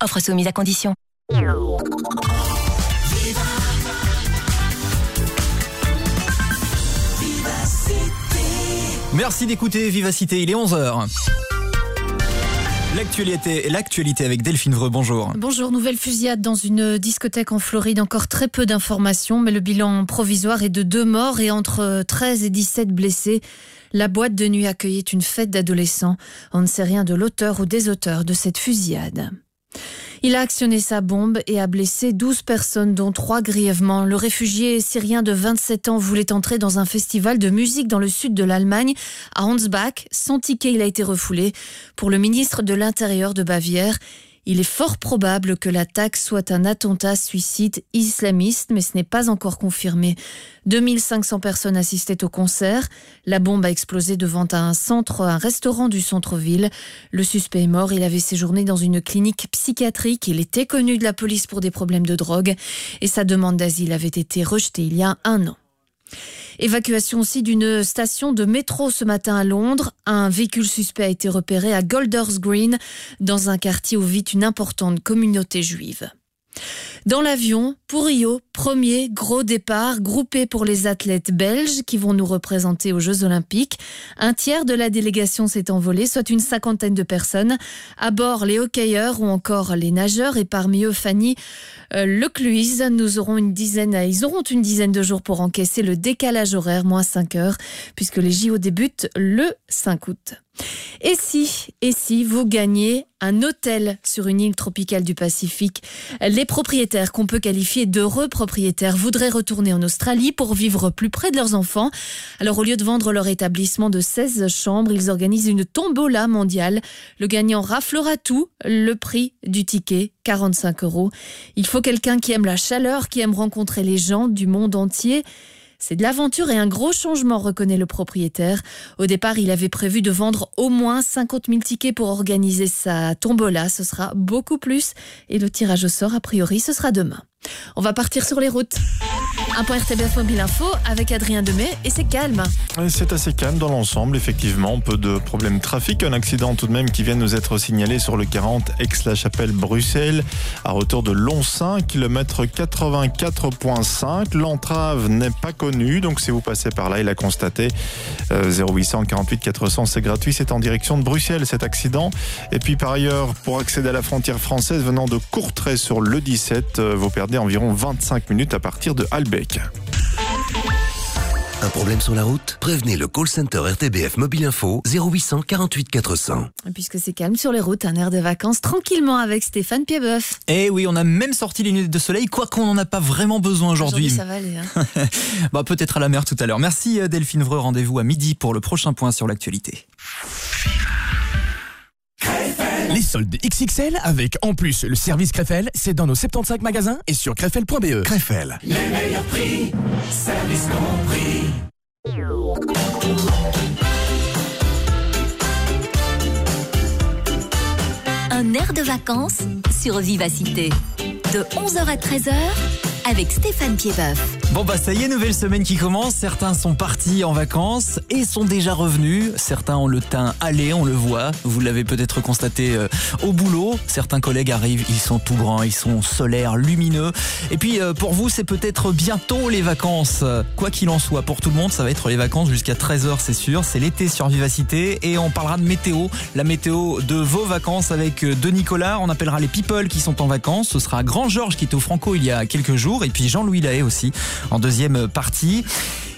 Offre soumise à condition. Merci d'écouter Vivacité, il est 11h. L'actualité, l'actualité avec Delphine Vreux, bonjour. Bonjour, nouvelle fusillade dans une discothèque en Floride. Encore très peu d'informations, mais le bilan provisoire est de deux morts et entre 13 et 17 blessés. La boîte de nuit accueillait une fête d'adolescents. On ne sait rien de l'auteur ou des auteurs de cette fusillade. Il a actionné sa bombe et a blessé 12 personnes, dont 3 grièvement. Le réfugié syrien de 27 ans voulait entrer dans un festival de musique dans le sud de l'Allemagne, à Hansbach. Sans ticket, il a été refoulé. Pour le ministre de l'Intérieur de Bavière, il est fort probable que l'attaque soit un attentat suicide islamiste, mais ce n'est pas encore confirmé. 2500 personnes assistaient au concert. La bombe a explosé devant un centre, un restaurant du centre-ville. Le suspect est mort. Il avait séjourné dans une clinique psychiatrique. Il était connu de la police pour des problèmes de drogue et sa demande d'asile avait été rejetée il y a un an. Évacuation aussi d'une station de métro ce matin à Londres. Un véhicule suspect a été repéré à Golders Green, dans un quartier où vit une importante communauté juive. Dans l'avion, pour Rio, premier gros départ groupé pour les athlètes belges qui vont nous représenter aux Jeux Olympiques. Un tiers de la délégation s'est envolé, soit une cinquantaine de personnes. À bord, les hockeyeurs ou encore les nageurs et parmi eux Fanny euh, Lecluise. Nous aurons une dizaine, ils auront une dizaine de jours pour encaisser le décalage horaire, moins 5 heures, puisque les JO débutent le 5 août. Et si, et si vous gagnez un hôtel sur une île tropicale du Pacifique, les propriétaires qu'on peut qualifier d'heureux propriétaires voudraient retourner en Australie pour vivre plus près de leurs enfants. Alors au lieu de vendre leur établissement de 16 chambres, ils organisent une tombola mondiale. Le gagnant raflera tout, le prix du ticket, 45 euros. Il faut quelqu'un qui aime la chaleur, qui aime rencontrer les gens du monde entier. C'est de l'aventure et un gros changement, reconnaît le propriétaire. Au départ, il avait prévu de vendre au moins 50 000 tickets pour organiser sa tombola. Ce sera beaucoup plus. Et le tirage au sort, a priori, ce sera demain. On va partir sur les routes. Un point Info avec Adrien Demet et c'est calme. C'est assez calme dans l'ensemble, effectivement. Peu de problèmes de trafic. Un accident tout de même qui vient de nous être signalé sur le 40 Aix-la-Chapelle-Bruxelles à hauteur de Lonsin, kilomètre 84.5. L'entrave n'est pas connue, donc si vous passez par là, il a constaté 0800 48 400, c'est gratuit. C'est en direction de Bruxelles cet accident. Et puis par ailleurs, pour accéder à la frontière française venant de Courtrai sur le 17, euh, vous perdez environ 25 minutes à partir de Albec. Un problème sur la route? Prévenez le call center RTBF Mobile Info 0800 48 400. Puisque c'est calme sur les routes, un air de vacances tranquillement avec Stéphane Pieboeuf. Eh oui, on a même sorti les lunettes de soleil, quoi qu'on n'en a pas vraiment besoin aujourd'hui. ça va aller. Hein. bah, Peut-être à la mer tout à l'heure. Merci euh, Delphine Vreux, rendez-vous à midi pour le prochain point sur l'actualité. Les soldes XXL avec en plus le service Krefel, c'est dans nos 75 magasins et sur krefel.be. Krefel. Les meilleurs prix, service compris. Un air de vacances sur Vivacité. De 11h à 13h avec Stéphane Piedboeuf. Bon bah ça y est, nouvelle semaine qui commence. Certains sont partis en vacances et sont déjà revenus. Certains ont le teint allé, on le voit. Vous l'avez peut-être constaté euh, au boulot. Certains collègues arrivent, ils sont tout bruns, ils sont solaires, lumineux. Et puis euh, pour vous, c'est peut-être bientôt les vacances. Quoi qu'il en soit, pour tout le monde, ça va être les vacances jusqu'à 13h, c'est sûr. C'est l'été sur Vivacité et on parlera de météo. La météo de vos vacances avec euh, de Nicolas. On appellera les people qui sont en vacances. Ce sera Grand Georges qui était au Franco il y a quelques jours et puis Jean-Louis Lahaye aussi en deuxième partie.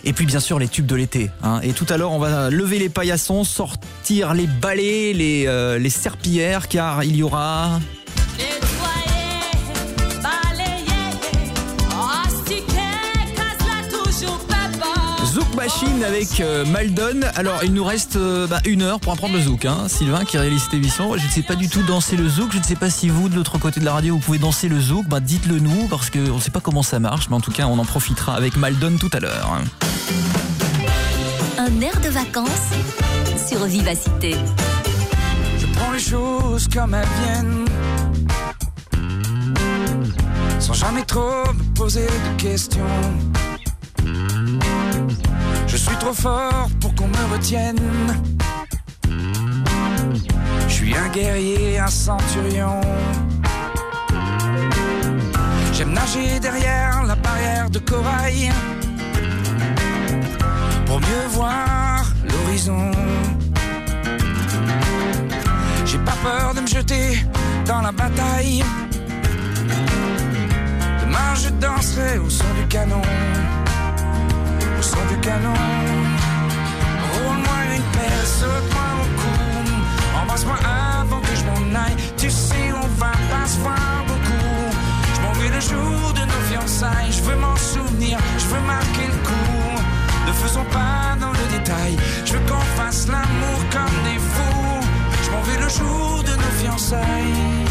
Et puis bien sûr les tubes de l'été. Hein. Et tout à l'heure on va lever les paillassons, sortir les balais, les, euh, les serpillères, car il y aura... Zouk Machine avec euh, Maldon. Alors il nous reste euh, bah, une heure pour apprendre le zouk. Hein. Sylvain qui réalise cette émission. Je ne sais pas du tout danser le zouk. Je ne sais pas si vous de l'autre côté de la radio vous pouvez danser le zouk. Bah, dites-le nous parce qu'on ne sait pas comment ça marche. Mais en tout cas on en profitera avec Maldon tout à l'heure. Un air de vacances sur Vivacité. Je prends les choses comme elles viennent. Sans jamais trop me poser de questions. Je suis trop fort pour qu'on me retienne. Je suis un guerrier, un centurion. J'aime nager derrière la barrière de corail pour mieux voir l'horizon. J'ai pas peur de me jeter dans la bataille. Demain je danserai au son du canon, au son du canon. Roule-moi une pelle, saute-moi au cou, embrasse-moi avant que je m'en aille. Tu sais on va pas se voir beaucoup. Je m'en vais le jour de nos fiançailles. Je veux m'en souvenir, je veux marquer le coup. Ne faisons pas dans le détail. Je veux qu'on fasse l'amour comme des fous. Je m'en vais le jour de nos fiançailles.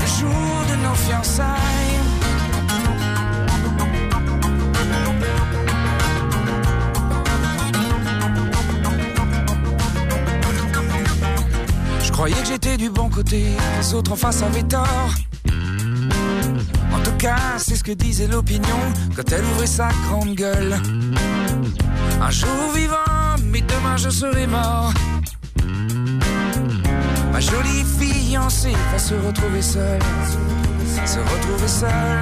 Le jour de nos fiançailles. Croyais que j'étais du bon côté, les autres en face avaient tort. En tout cas, c'est ce que disait l'opinion quand elle ouvrait sa grande gueule. Un jour vivant, mais demain je serai mort. Ma jolie fiancée va se retrouver seule, se retrouver seule.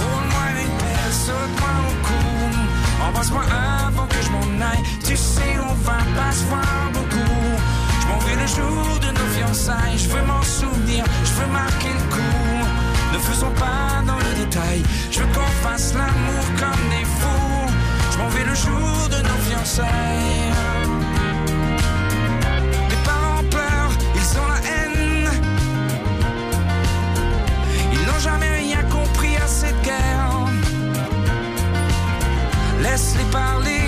Roule-moi une pelle, saute-moi au cou, embrasse-moi avant que je m'en aille. Tu sais, on va pas se voir vais le jour de nos fiançailles, je veux m'en souvenir, je veux marquer le coup. Ne faisons pas dans le détail, je veux qu'on fasse l'amour comme des fous. Je m'en vais le jour de nos fiançailles. Mes parents pleurent, ils ont la haine. Ils n'ont jamais rien compris à cette guerre. Laisse-les parler,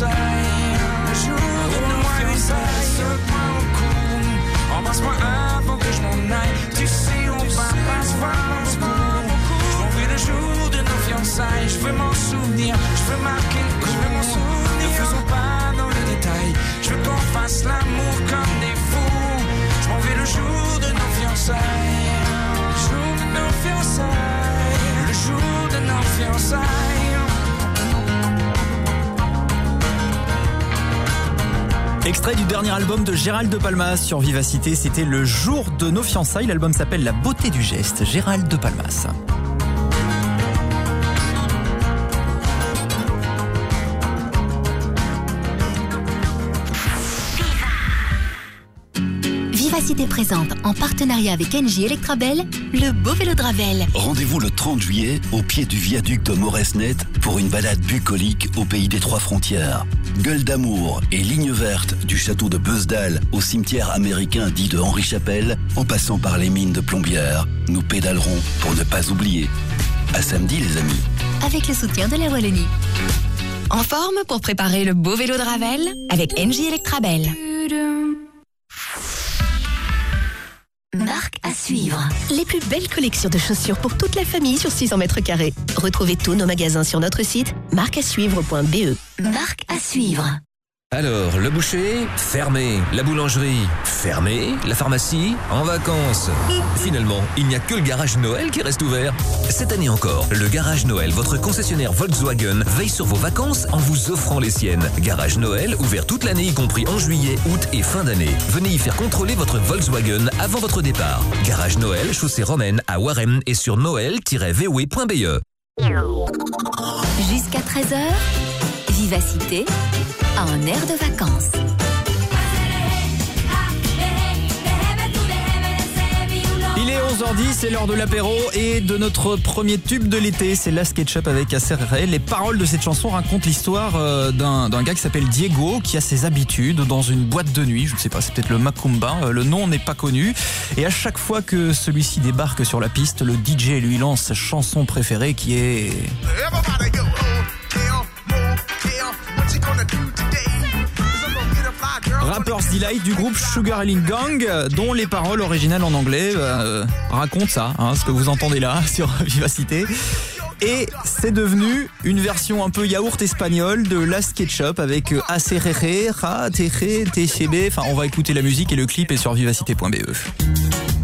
de Extrait du dernier album de Gérald de Palmas sur Vivacité, c'était le jour de nos fiançailles. L'album s'appelle La beauté du geste. Gérald de Palmas. Vivacité présente, en partenariat avec NJ Electrabel, le beau vélo de Ravel. Rendez-vous le 30 juillet au pied du viaduc de Moresnet pour une balade bucolique au pays des trois frontières. Gueule d'amour et ligne verte du château de Beusdal au cimetière américain dit de Henri Chapelle, en passant par les mines de Plombières, nous pédalerons pour ne pas oublier. À samedi les amis. Avec le soutien de la Wallonie. En forme pour préparer le beau vélo de Ravel avec NJ Electrabel. Les plus belles collections de chaussures pour toute la famille sur 600 mètres carrés. Retrouvez tous nos magasins sur notre site marqueasuivre.be. Marque à suivre. Alors, le boucher, fermé. La boulangerie, fermé. La pharmacie, en vacances. Finalement, il n'y a que le garage Noël qui reste ouvert. Cette année encore, le garage Noël, votre concessionnaire Volkswagen, veille sur vos vacances en vous offrant les siennes. Garage Noël, ouvert toute l'année, y compris en juillet, août et fin d'année. Venez y faire contrôler votre Volkswagen avant votre départ. Garage Noël, chaussée romaine à Warem et sur noël-voe.be. Jusqu'à 13h, Vivacité, un air de vacances. Il est 11h10, c'est l'heure de l'apéro et de notre premier tube de l'été, c'est la SketchUp avec Acerre. Les paroles de cette chanson racontent l'histoire euh, d'un gars qui s'appelle Diego, qui a ses habitudes dans une boîte de nuit, je ne sais pas, c'est peut-être le Macumba, euh, le nom n'est pas connu. Et à chaque fois que celui-ci débarque sur la piste, le DJ lui lance sa chanson préférée qui est... Everybody go, oh, yeah, more, yeah. What you gonna do Rapper's Delight du groupe Sugar Gang, dont les paroles originales en anglais euh, racontent ça, hein, ce que vous entendez là sur Vivacité. Et c'est devenu une version un peu yaourt espagnole de la SketchUp avec euh, ACRR, Ra, TG, TCB. Enfin, on va écouter la musique et le clip est sur vivacité.be.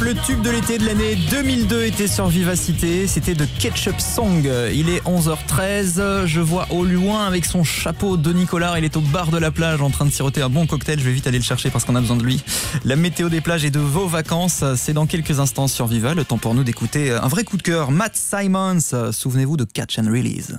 le tube de l'été de l'année 2002 était sur Vivacité. C'était de Ketchup Song. Il est 11h13. Je vois au loin avec son chapeau de Nicolas. Il est au bar de la plage en train de siroter un bon cocktail. Je vais vite aller le chercher parce qu'on a besoin de lui. La météo des plages et de vos vacances, c'est dans quelques instants sur Viva. Le temps pour nous d'écouter un vrai coup de cœur. Matt Simons. Souvenez-vous de Catch and Release.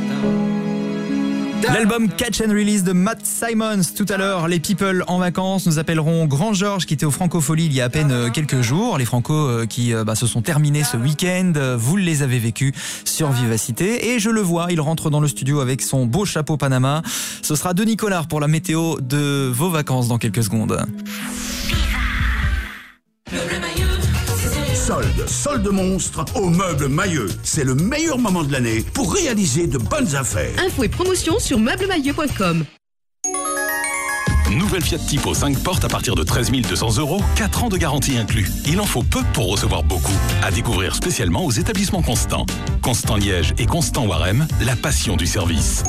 L'album Catch and Release de Matt Simons tout à l'heure. Les people en vacances nous appelleront Grand Georges qui était au Francofolie il y a à peine euh, quelques jours. Les Franco euh, qui euh, bah, se sont terminés ce week-end. Vous les avez vécus sur Vivacité et je le vois, il rentre dans le studio avec son beau chapeau Panama. Ce sera Denis Collard pour la météo de vos vacances dans quelques secondes. Solde, solde monstre au meuble Mailleux. C'est le meilleur moment de l'année pour réaliser de bonnes affaires. Infos et promotions sur meublemailleux.com. Nouvelle Fiat Tipo 5 portes à partir de 13 200 euros, 4 ans de garantie inclus. Il en faut peu pour recevoir beaucoup. À découvrir spécialement aux établissements Constant. Constant Liège et Constant Warem, la passion du service.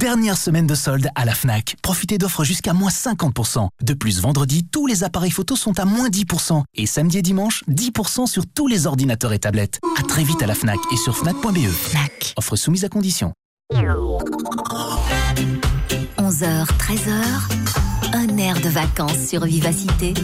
Dernière semaine de solde à la FNAC. Profitez d'offres jusqu'à moins 50%. De plus, vendredi, tous les appareils photos sont à moins 10%. Et samedi et dimanche, 10% sur tous les ordinateurs et tablettes. À très vite à la FNAC et sur FNAC.be. FNAC. Offre soumise à condition. 11h, 13h, un air de vacances sur Vivacité.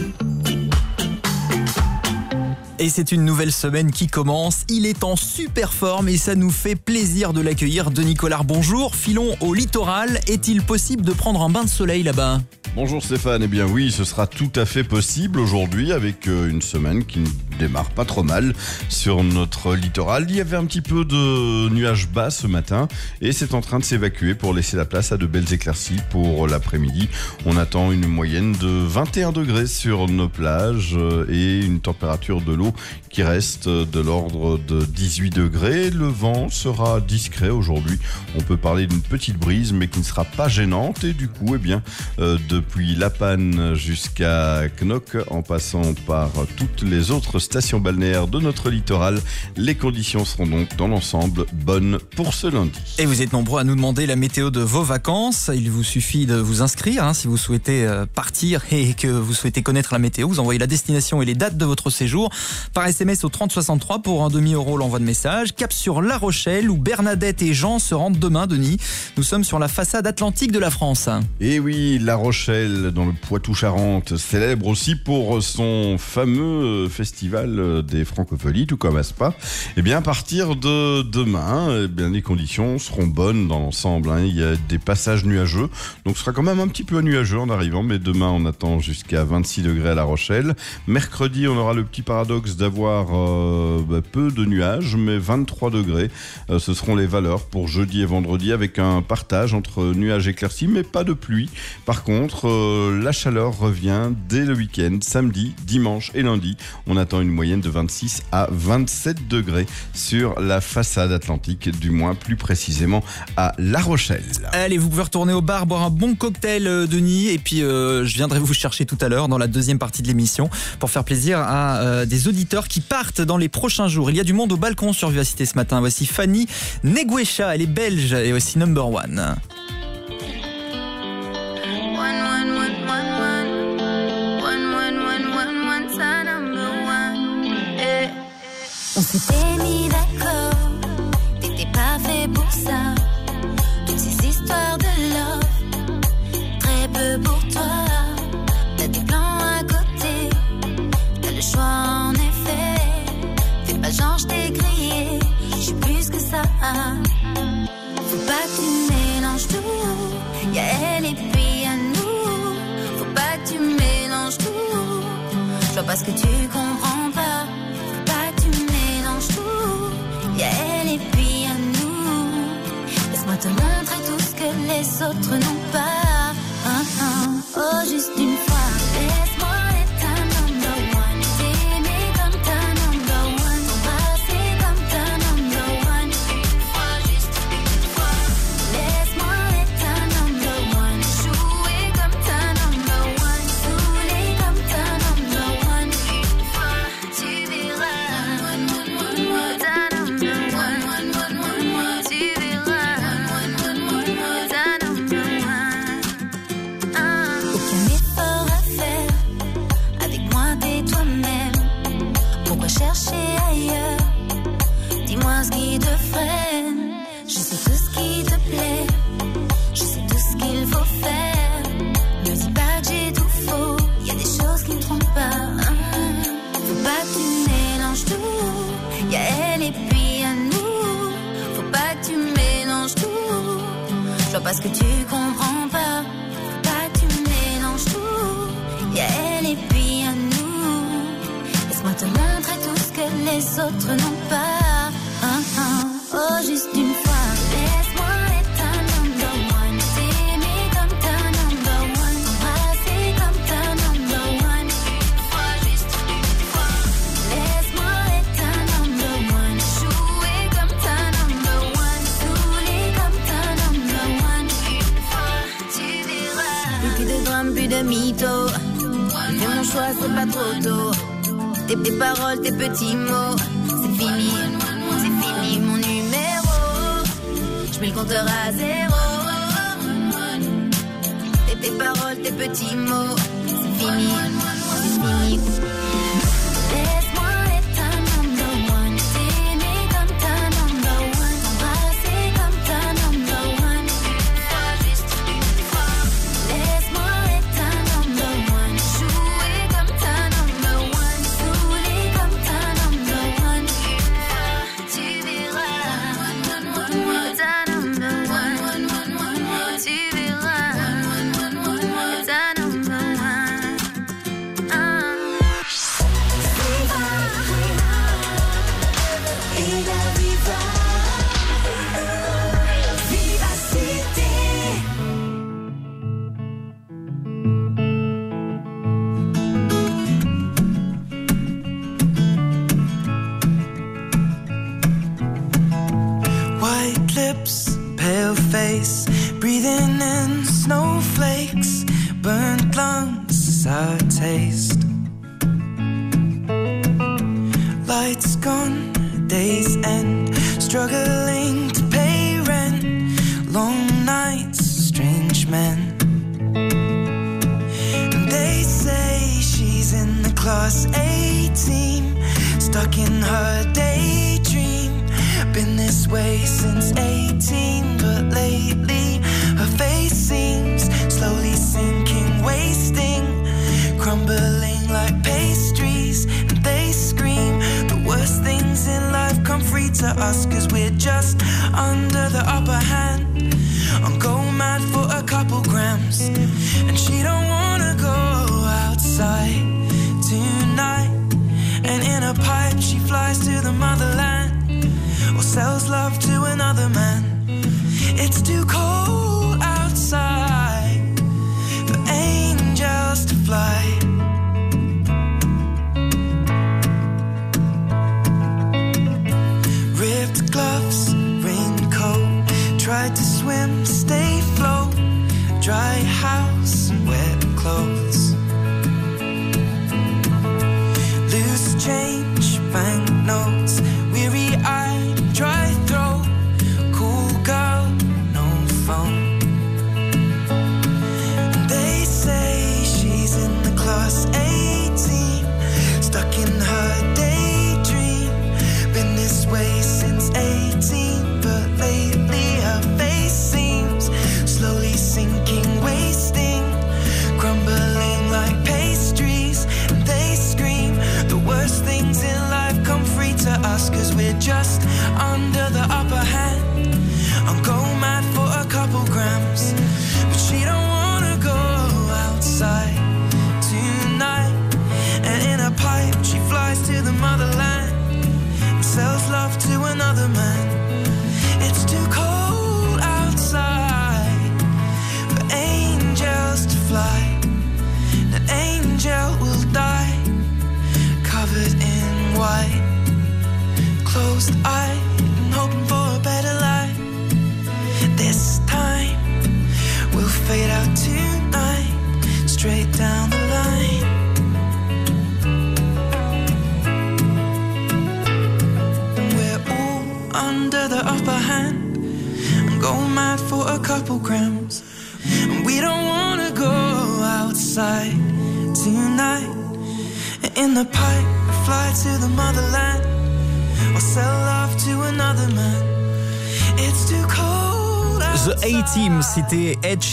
Et c'est une nouvelle semaine qui commence. Il est en super forme et ça nous fait plaisir de l'accueillir. Denis Collard, bonjour. Filons au littoral. Est-il possible de prendre un bain de soleil là-bas? Bonjour Stéphane, eh bien oui, ce sera tout à fait possible aujourd'hui avec euh, une semaine qui démarre pas trop mal sur notre littoral. Il y avait un petit peu de nuages bas ce matin et c'est en train de s'évacuer pour laisser la place à de belles éclaircies pour l'après-midi. On attend une moyenne de 21 degrés sur nos plages et une température de l'eau qui reste de l'ordre de 18 degrés. Le vent sera discret aujourd'hui. On peut parler d'une petite brise mais qui ne sera pas gênante et du coup, eh bien, euh, depuis La Panne jusqu'à Knock en passant par toutes les autres stations balnéaires de notre littoral, les conditions seront donc dans l'ensemble bonnes pour ce lundi. Et vous êtes nombreux à nous demander la météo de vos vacances. Il vous suffit de vous inscrire hein, si vous souhaitez euh, partir et que vous souhaitez connaître la météo. Vous envoyez la destination et les dates de votre séjour par SMS au 3063 pour un demi-euro l'envoi de message. Cap sur La Rochelle où Bernadette et Jean se rendent demain, Denis. Nous sommes sur la façade atlantique de la France. Et oui, La Rochelle, dans le Poitou-Charentes, célèbre aussi pour son fameux festival des francopholies, tout comme à Spa. Et bien, à partir de demain, eh bien, les conditions seront bonnes dans l'ensemble. hein. Il y a des passages nuageux, donc ce sera quand même un petit peu nuageux en arrivant, mais demain, on attend jusqu'à 26 degrés à La Rochelle. Mercredi, on aura le petit paradoxe d'avoir euh, bah, peu de nuages, mais 23 degrés. Euh, ce seront les valeurs pour jeudi et vendredi avec un partage entre nuages éclaircis, mais pas de pluie. Par contre, euh, la chaleur revient dès le week-end, samedi, dimanche et lundi. On attend une moyenne de 26 à 27 degrés sur la façade atlantique, du moins plus précisément à La Rochelle. Allez, vous pouvez retourner au bar, boire un bon cocktail, euh, Denis, et puis euh, je viendrai vous chercher tout à l'heure dans la deuxième partie de l'émission pour faire plaisir à euh, des auditeurs qui partent dans les prochains jours. Il y a du monde au balcon sur Vivacité ce matin. Voici Fanny Neguesha, elle est belge et aussi number one. On s'était mis d'accord, t'étais pas fait pour ça. Toutes ces histoires de love, très peu pour toi. T'as des plans à côté, t'as le choix en effet. Fais pas genre, j't'ai grillé, j'suis plus que ça. Faut pas que tu mélanges tout, y'a elle et puis à nous. Faut pas que tu mélanges tout, Je vois pas ce que tu comprends pas. te montrer tout ce que les autres n'ont pas. Ah, ah. Oh, juste une parce que tu comprends pas trop tôt. Tes, tes paroles, tes petits mots, c'est fini, c'est fini mon numéro. Je mets le compteur à zéro. Tes, tes paroles, tes petits mots, c'est fini, c'est fini.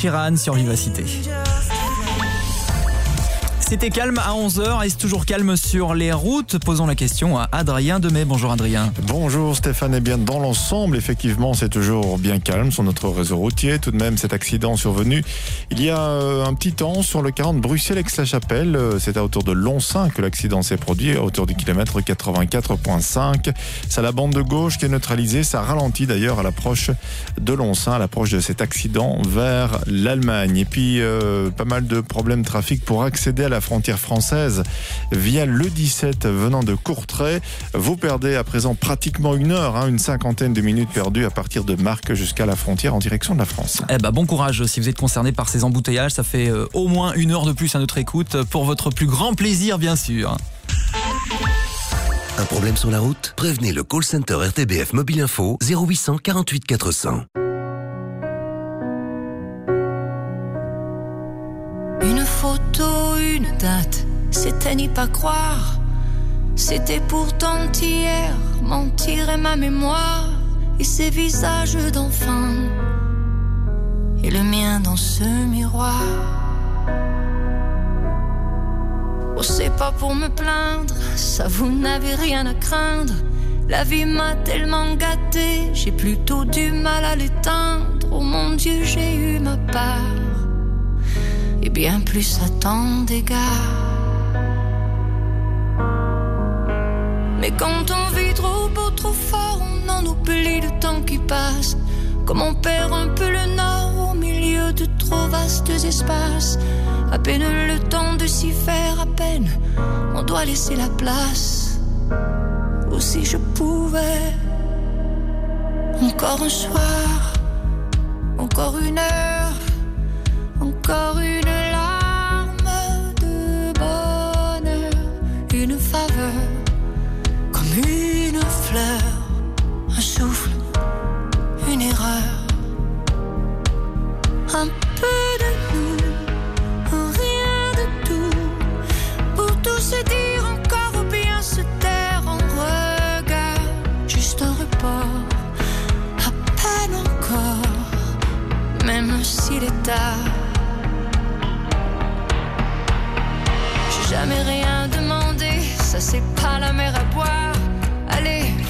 Sheeran sur Vivacité. C'était calme à 11h et c'est toujours calme les routes. Posons la question à Adrien Demet. Bonjour Adrien. Bonjour Stéphane. Et bien dans l'ensemble, effectivement, c'est toujours bien calme sur notre réseau routier. Tout de même, cet accident survenu il y a euh, un petit temps sur le 40 Bruxelles-Aix-la-Chapelle. Euh, C'est à hauteur de Lonsin que l'accident s'est produit, à hauteur du kilomètre 84.5. C'est la bande de gauche qui est neutralisée. Ça ralentit d'ailleurs à l'approche de Lonsin, à l'approche de cet accident vers l'Allemagne. Et puis, euh, pas mal de problèmes de trafic pour accéder à la frontière française via le 17 venant de Courtrai. Vous perdez à présent pratiquement une heure, hein, une cinquantaine de minutes perdues à partir de Marc jusqu'à la frontière en direction de la France. Eh ben, bon courage si vous êtes concerné par ces embouteillages. Ça fait euh, au moins une heure de plus à notre écoute pour votre plus grand plaisir, bien sûr. Un problème sur la route? Prévenez le call center RTBF Mobile Info 0800 48 400. Une photo, une date, c'était n'y pas croire. C'était pourtant hier, mentir est ma mémoire. Et ces visages d'enfants, et le mien dans ce miroir. Oh, c'est pas pour me plaindre, ça vous n'avez rien à craindre. La vie m'a tellement gâté, j'ai plutôt du mal à l'éteindre. Oh mon Dieu, j'ai eu ma part et bien plus à tant d'égards. Mais quand on vit trop beau, trop fort, on en oublie le temps qui passe. Comme on perd un peu le nord au milieu de trop vastes espaces. À peine le temps de s'y faire, à peine on doit laisser la place. Ou si je pouvais, encore un soir, encore une heure, encore une larme un souffle, une erreur, un peu de nous, rien de tout, pour tout se dire encore ou bien se taire en regard, juste un report, à peine encore, même s'il est tard. J'ai jamais rien demandé, ça c'est pas la mer à boire.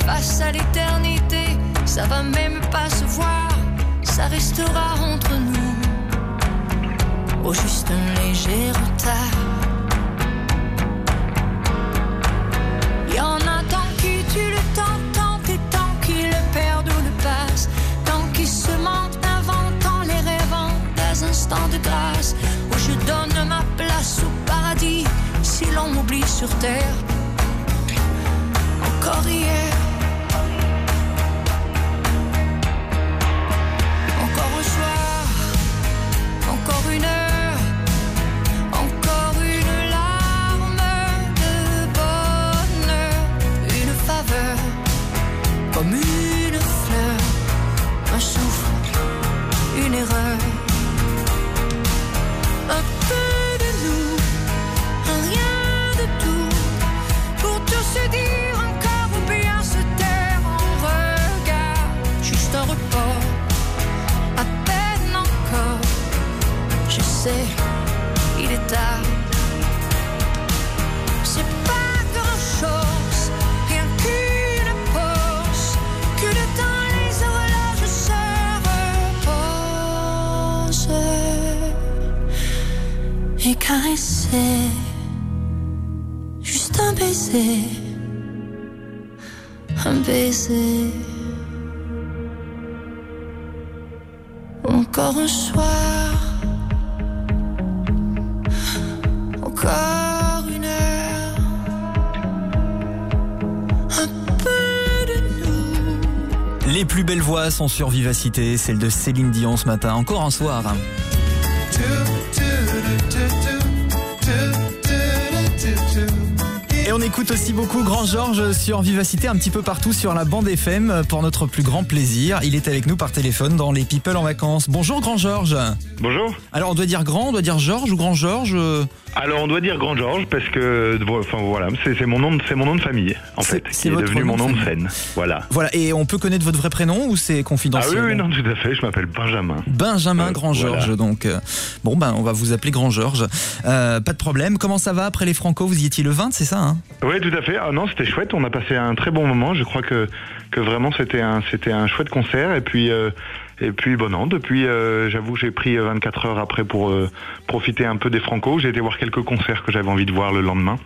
Face à l'éternité, ça va même pas se voir, ça restera entre nous. Au juste un léger retard. Y en a tant qui tuent le temps, tant et tant qui le perdent ou le passent, tant qui se mentent, inventant les rêvant des instants de grâce, où je donne ma place au paradis si l'on m'oublie sur terre. Encore hier. Encore il est tard. C'est pas grand chose, rien qu'une pause. Que le temps, les horloges se reposent. Et caresser, juste un baiser. Un baiser. Encore un soir. Les plus belles voix sont sur Vivacité, celle de Céline Dion ce matin. Encore un soir. Et on écoute aussi beaucoup Grand Georges sur Vivacité, un petit peu partout sur la bande FM pour notre plus grand plaisir. Il est avec nous par téléphone dans les People en vacances. Bonjour Grand Georges. Bonjour. Alors on doit dire Grand, on doit dire Georges ou Grand Georges euh, Alors on doit dire Grand Georges parce que enfin voilà, c'est mon nom, de- c'est mon nom de famille en fait, c'est qui est votre devenu mon nom de scène. Voilà. Voilà, et on peut connaître votre vrai prénom ou c'est Ah oui, confidentiel oui, non, tout à fait. Je m'appelle Benjamin. Benjamin Euh, Grand voilà. Georges, donc euh, bon ben on va vous appeler Grand Georges. Euh, pas de problème. Comment ça va après les Franco? Vous y étiez le 20, c'est ça hein? Oui, tout à fait. Ah non, c'était chouette. On a passé un très bon moment. Je crois que que vraiment c'était un c'était un chouette concert. Et puis euh, et puis bon non, depuis euh, j'avoue j'ai pris euh, 24 heures après pour euh, profiter un peu des Franco. J'ai été voir quelques concerts que j'avais envie de voir le lendemain.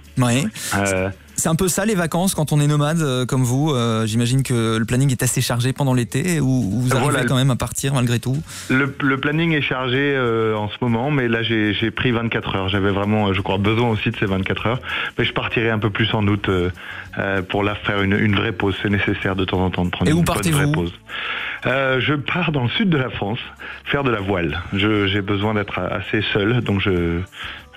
Euh, C'est un peu ça les vacances quand on est nomade euh, comme vous. euh, J'imagine que le planning est assez chargé pendant l'été ou ou vous arrivez Voilà. quand même à partir malgré tout. Le, le planning est chargé euh, en ce moment, mais là j'ai pris 24 heures. J'avais vraiment, euh, je crois, besoin aussi de ces 24 heures. Mais je partirai un peu plus en août euh, euh, pour là faire une, une vraie pause. C'est nécessaire de temps en temps de prendre Et où une bonne partez-vous vraie pause. Euh, je pars dans le sud de la France faire de la voile. J'ai besoin d'être assez seul, donc je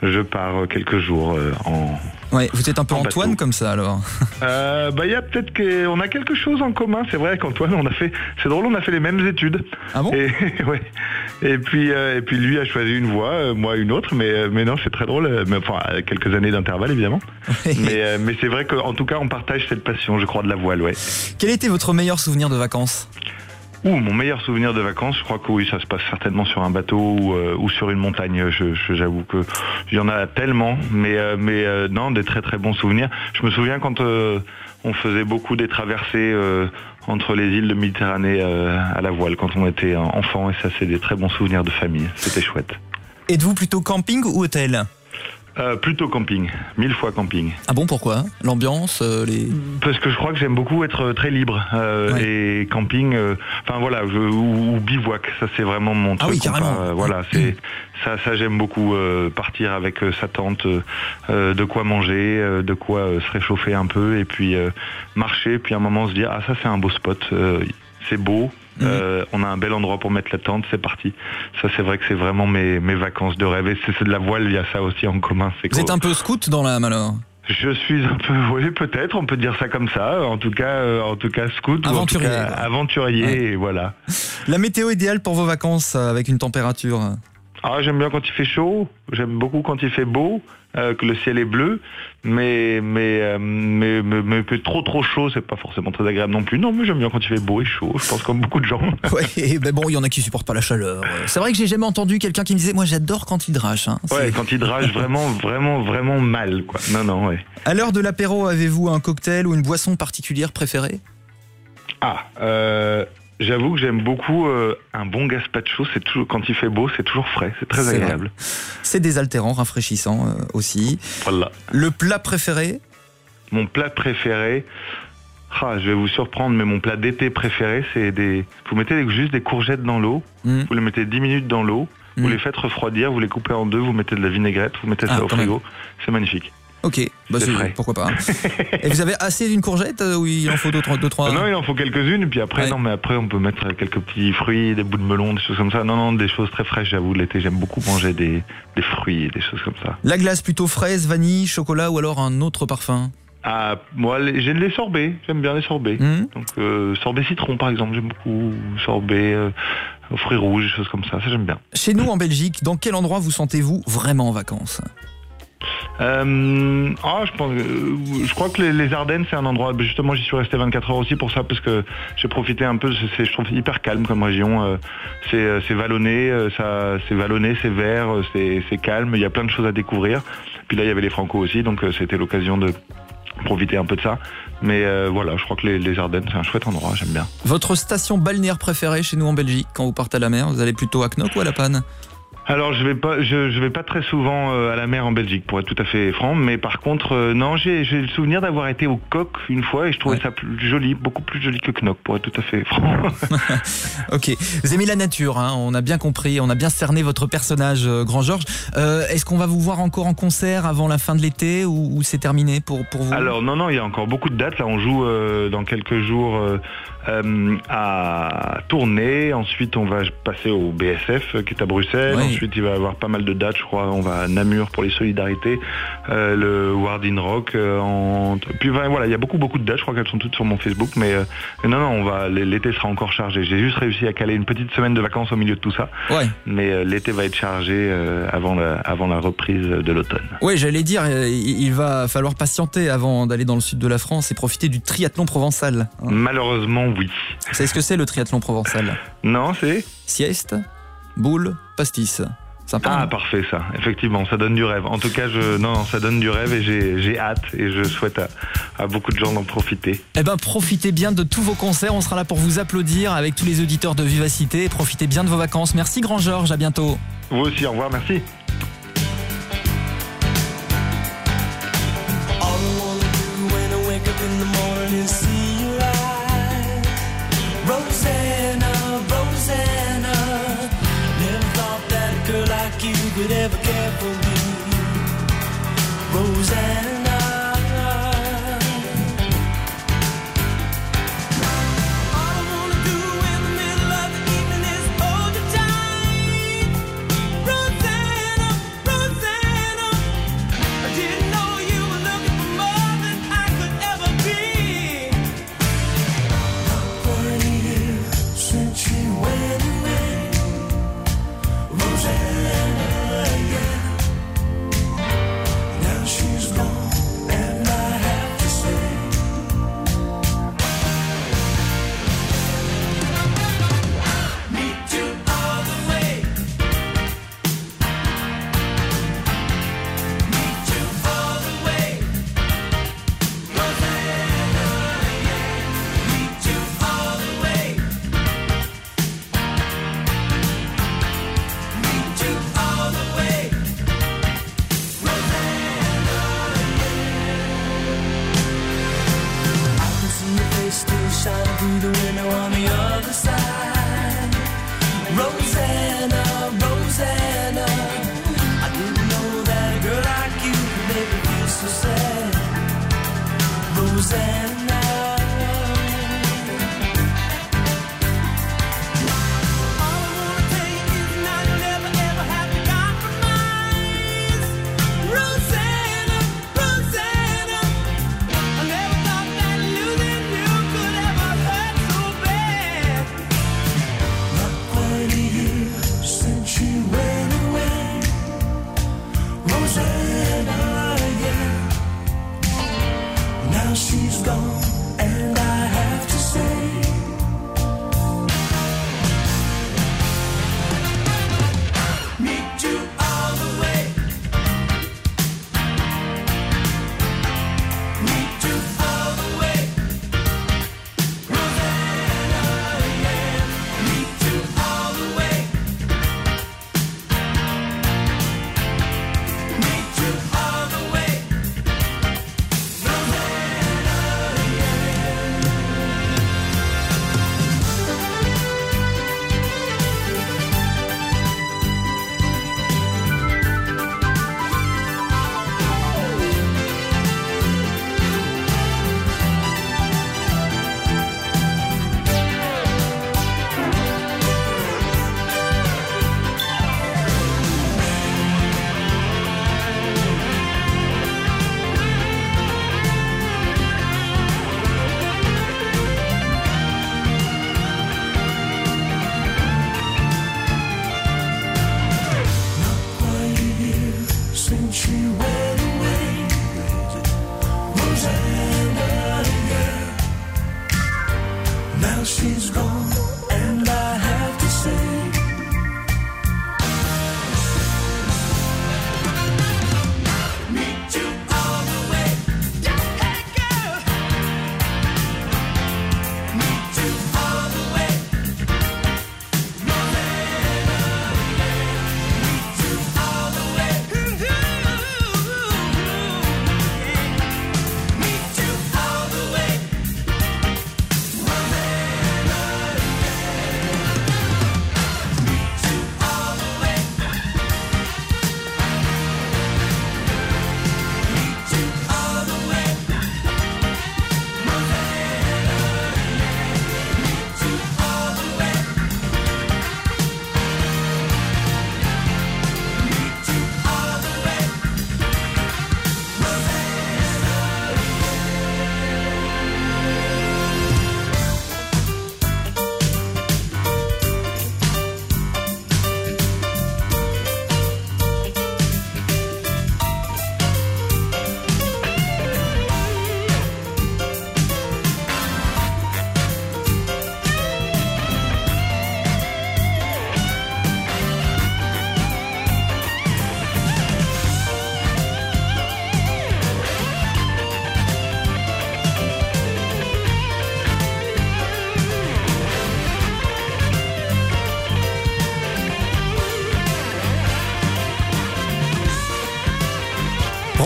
je pars quelques jours euh, en. Ouais, vous êtes un peu En Antoine bateau. comme ça alors. Euh, bah il y a peut-être que on a quelque chose en commun. C'est vrai qu'Antoine, on a fait, c'est drôle, on a fait les mêmes études. Ah bon? Et ouais. Et puis euh, et puis lui a choisi une voie, euh, moi une autre. Mais mais non, c'est très drôle. Mais enfin, à quelques années d'intervalle évidemment. mais mais c'est vrai qu'en tout cas, on partage cette passion, je crois, de la voile, ouais. Quel était votre meilleur souvenir de vacances? Ouh, mon meilleur souvenir de vacances, je crois que oui, ça se passe certainement sur un bateau ou, euh, sur une montagne. Je, j'avoue que il y en a tellement, mais euh, mais euh, non, des très très bons souvenirs. Je me souviens quand euh, on faisait beaucoup des traversées entre les îles de Méditerranée à la voile quand on était enfant, et ça c'est des très bons souvenirs de famille. C'était chouette. Êtes-vous plutôt camping ou hôtel? Euh, plutôt camping, mille fois camping. Ah bon pourquoi? L'ambiance, euh, les. Parce que je crois que j'aime beaucoup être très libre euh, et camping. euh, Enfin voilà, je- ou, ou bivouac, ça c'est vraiment mon Ah truc. oui, quoi. carrément. Euh, voilà, c'est ça, ça j'aime beaucoup euh, partir avec euh, sa tante, euh, euh, de quoi manger, euh, de quoi euh, se réchauffer un peu et puis euh, marcher. Puis à un moment se dire ah ça c'est un beau spot, euh, c'est beau. Mhm. euh, on a un bel endroit pour mettre la tente, c'est parti. Ça, c'est vrai que c'est vraiment mes, mes vacances de rêve. Et c'est de la voile, il y a ça aussi en commun. Vous êtes un peu scout dans l'âme alors je suis un peu, oui, peut-être, on peut dire ça comme ça. En tout cas, euh, en tout cas, scout, ou en tout Aventurier, cas, aventurier, Ouais. et voilà. La météo idéale pour vos vacances euh, avec une température Ah, j'aime bien quand il fait chaud. J'aime beaucoup quand il fait beau, euh, que le ciel est bleu. Mais, mais, euh, mais, mais, mais que trop, trop chaud, c'est pas forcément très agréable non plus. Non, mais j'aime bien quand il fait beau et chaud. Je pense comme beaucoup de gens. Ouais, ben bon, il y en a qui supportent pas la chaleur. C'est vrai que j'ai jamais entendu quelqu'un qui me disait, moi j'adore quand il drache. hein. Ouais, quand il drage vraiment, vraiment, vraiment mal, quoi. Non, non, ouais. À l'heure de l'apéro, avez-vous un cocktail ou une boisson particulière préférée? Ah, euh, j'avoue que j'aime beaucoup euh, un bon gazpacho. C'est toujours quand il fait beau, c'est toujours frais, c'est très agréable. C'est désaltérant, rafraîchissant euh, aussi. Voilà. Le plat préféré? Mon plat préféré, ah, je vais vous surprendre, mais mon plat d'été préféré, c'est des. Vous mettez juste des courgettes dans l'eau, Mm. vous les mettez 10 minutes dans l'eau, vous les faites refroidir, vous les coupez en deux, vous mettez de la vinaigrette, vous mettez ça Ah, au frigo. C'est magnifique. Ok, bah pourquoi pas. Et vous avez assez d'une courgette euh, ou il en faut deux, trois, deux, trois non, il en faut quelques-unes, et puis après, Ouais. non, mais après, on peut mettre quelques petits fruits, des bouts de melon, des choses comme ça. Non, non, des choses très fraîches, j'avoue. L'été, j'aime beaucoup manger des, des fruits et des choses comme ça. La glace plutôt fraise, vanille, chocolat ou alors un autre parfum? Ah, moi, j'ai les sorbets. J'aime bien les sorbets. Mhm. Donc, euh, sorbet citron, par exemple, j'aime beaucoup. Sorbet euh, aux fruits rouges, des choses comme ça. Ça, j'aime bien. Chez nous en Belgique, dans quel endroit vous sentez-vous vraiment en vacances? Euh, ah, je pense, euh, je crois que les, Ardennes, c'est un endroit. Justement, j'y suis resté 24 heures aussi pour ça, parce que j'ai profité un peu. C'est, je trouve hyper calme comme région. euh, c'est, c'est vallonné, ça, c'est c'est vert, c'est, calme. Il y a plein de choses à découvrir. Puis là, il y avait les Franco aussi, donc c'était l'occasion de profiter un peu de ça. Mais voilà, je crois que les, les Ardennes, c'est un chouette endroit. J'aime bien. Votre station balnéaire préférée chez nous en Belgique quand vous partez à la mer Vous allez plutôt à Knock ou à La Panne? Alors je vais pas, je, je vais pas très souvent euh, à la mer en Belgique pour être tout à fait franc, mais par contre euh, non j'ai le souvenir d'avoir été au Coq une fois et je trouvais ça plus joli, beaucoup plus joli que Knock pour être tout à fait franc. Ok, vous aimez la nature, hein, on a bien compris, on a bien cerné votre personnage, euh, Grand Georges. Euh, Est-ce qu'on va vous voir encore en concert avant la fin de l'été ou, ou c'est terminé pour, pour vous? Alors non non il y a encore beaucoup de dates là on joue dans quelques jours euh, à tourner. Ensuite, on va passer au BSF euh, qui est à Bruxelles. Oui. Ensuite, il va y avoir pas mal de dates, je crois. On va à Namur pour les solidarités, euh, le Ward in Rock. euh, en... Puis ben, voilà, il y a beaucoup beaucoup de dates. Je crois qu'elles sont toutes sur mon Facebook. Mais non, non, on va. L'été sera encore chargé. J'ai juste réussi à caler une petite semaine de vacances au milieu de tout ça. Ouais. Mais l'été va être chargé avant la, avant la reprise de l'automne. Oui, j'allais dire, il va falloir patienter avant d'aller dans le sud de la France et profiter du triathlon provençal. hein. Oui. Vous savez ce que c'est le triathlon provençal Non, c'est Sieste, boule, pastis. Sympa. Ah parfait ça, effectivement, ça donne du rêve. En tout cas, je, non, non, ça donne du rêve et j'ai j'ai hâte et je souhaite à, à beaucoup de gens d'en profiter. Eh ben, profitez bien de tous vos concerts. On sera là pour vous applaudir avec tous les auditeurs de Vivacité. Profitez bien de vos vacances. Merci, Grand Georges. À bientôt. Vous aussi, au revoir, merci. In the morning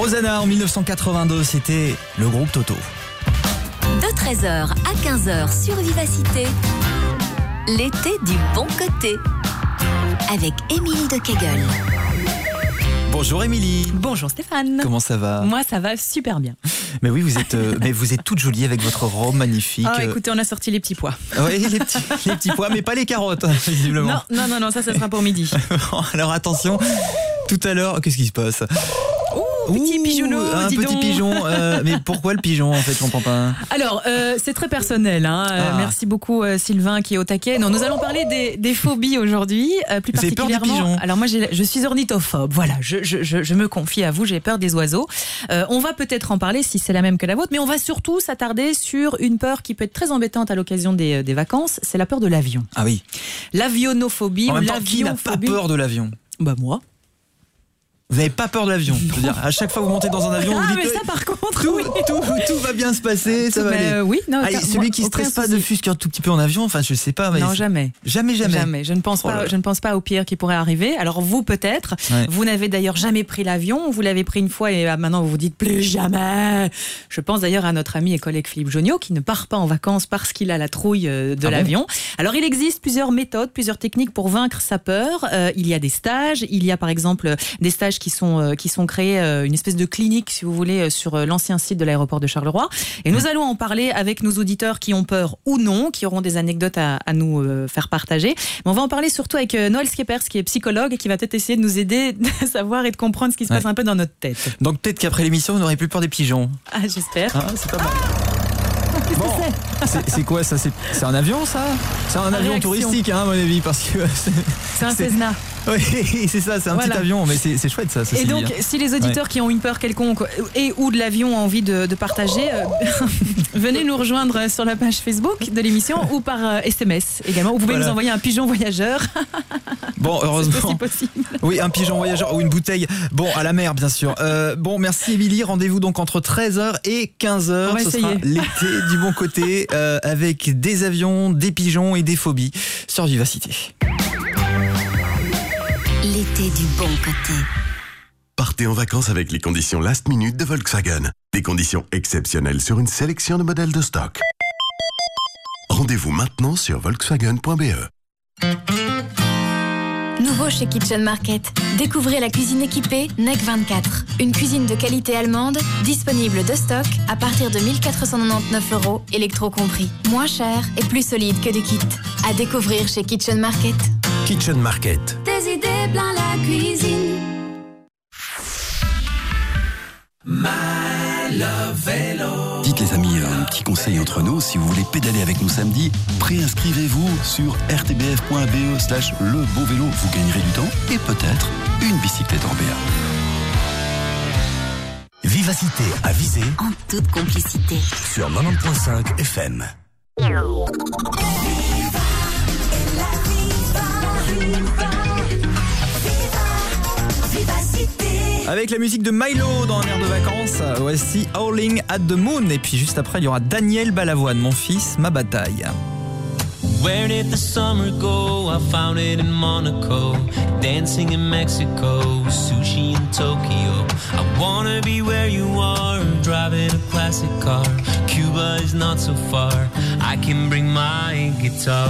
Rosanna en 1982, c'était le groupe Toto. De 13h à 15h sur Vivacité, l'été du bon côté. Avec Émilie de Kegel. Bonjour Émilie. Bonjour Stéphane. Comment ça va? Moi, ça va super bien. Mais oui, vous êtes, euh, mais vous êtes toute jolie avec votre robe magnifique. Ah, écoutez, on a sorti les petits pois. oui, les petits, les petits pois, mais pas les carottes, visiblement. Non, non, non, non, ça, ça sera pour midi. Bon, Alors attention, tout à l'heure, qu'est-ce qui se passe? Petit pigeonneau, Un dis petit donc. pigeon. euh, mais pourquoi le pigeon en fait Je comprends pas. Alors, euh, c'est très personnel. Hein. Euh, Ah. Merci beaucoup euh, Sylvain qui est au taquet. Non, nous allons parler des, des phobies aujourd'hui, plus Vous avez peur des particulièrement. pigeons Alors moi, je suis ornithophobe. Voilà, je, je, je, je me confie à vous. J'ai peur des oiseaux. On va peut-être en parler si c'est la même que la vôtre, mais on va surtout s'attarder sur une peur qui peut être très embêtante à l'occasion des, des vacances. C'est la peur de l'avion. Ah oui. L'avionophobie En même temps, qui n'a pas peur de l'avion? Bah moi. Vous n'avez pas peur de l'avion Je veux dire, à chaque fois que vous montez dans un avion, Ah, vous mais dites ça par contre, tout, oui. tout, tout va bien se passer, ça va Mais, aller. euh, oui, non, Allez, celui moi, qui aucun stresse pas souci. de fusque un tout petit peu en avion, enfin je sais pas. Mais Non, jamais. Jamais, jamais. Jamais. Je ne pense Oh pas. Je ne pense pas au pire qui pourrait arriver. Alors vous peut-être. Ouais. Vous n'avez d'ailleurs jamais pris l'avion. Vous l'avez pris une fois et ah, maintenant vous vous dites plus jamais. Je pense d'ailleurs à notre ami et collègue Philippe Joniot qui ne part pas en vacances parce qu'il a la trouille euh, de Ah bon l'avion. Alors il existe plusieurs méthodes, plusieurs techniques pour vaincre sa peur. Euh, il y a des stages. Il y a par exemple des stages qui sont euh, qui sont créés euh, une espèce de clinique si vous voulez euh, sur l'ancien site de l'aéroport de Charleroi. Et nous allons en parler avec nos auditeurs qui ont peur ou non, qui auront des anecdotes à, à nous faire partager. Mais on va en parler surtout avec Noël Skepers, qui est psychologue et qui va peut-être essayer de nous aider à savoir et de comprendre ce qui se passe un peu dans notre tête. Donc peut-être qu'après l'émission, vous n'aurez plus peur des pigeons. Ah, j'espère. Ah, c'est pas mal. Bon. c'est quoi ça? C'est un avion ça? C'est un avion réaction. touristique hein, à mon avis parce que c'est- C'est un Cessna. Oui, c'est ça, c'est un Voilà. petit avion, mais c'est chouette ça. Et donc, si les auditeurs Ouais. qui ont une peur quelconque et ou de l'avion ont envie de, de partager, euh, venez nous rejoindre sur la page Facebook de l'émission ou par euh, SMS également. Vous pouvez Voilà. nous envoyer un pigeon voyageur. Bon, heureusement. Possible. Oui, un pigeon voyageur ou une bouteille. Bon, à la mer, bien sûr. Euh, bon, merci Émilie. Rendez-vous donc entre 13h et 15h. On va Ce sera l'été du bon côté euh, avec des avions, des pigeons et des phobies sur Vivacité. L'été du bon côté. Partez en vacances avec les conditions last minute de Volkswagen. Des conditions exceptionnelles sur une sélection de modèles de stock. Rendez-vous maintenant sur volkswagen.be. Nouveau chez Kitchen Market. Découvrez la cuisine équipée NEC 24. Une cuisine de qualité allemande, disponible de stock à partir de 1499 euros, électro compris. Moins cher et plus solide que des kits. À découvrir chez Kitchen Market. Kitchen Market. Des idées plein la cuisine. Dites les amis, un petit conseil entre nous, si vous voulez pédaler avec nous samedi, préinscrivez-vous sur rtbf.be slash le beau vélo, vous gagnerez du temps et peut-être une bicyclette en BA. Vivacité à viser En toute complicité. sur 90.5 FM. Avec la musique de Milo dans un air de vacances, voici Howling at the Moon. Et puis juste après, il y aura Daniel Balavoine, mon fils, ma bataille. Where did the summer go? I found it in Monaco, dancing in Mexico, sushi in Tokyo. I wanna be where you are, driving a classic car. Cuba is not so far, I can bring my guitar.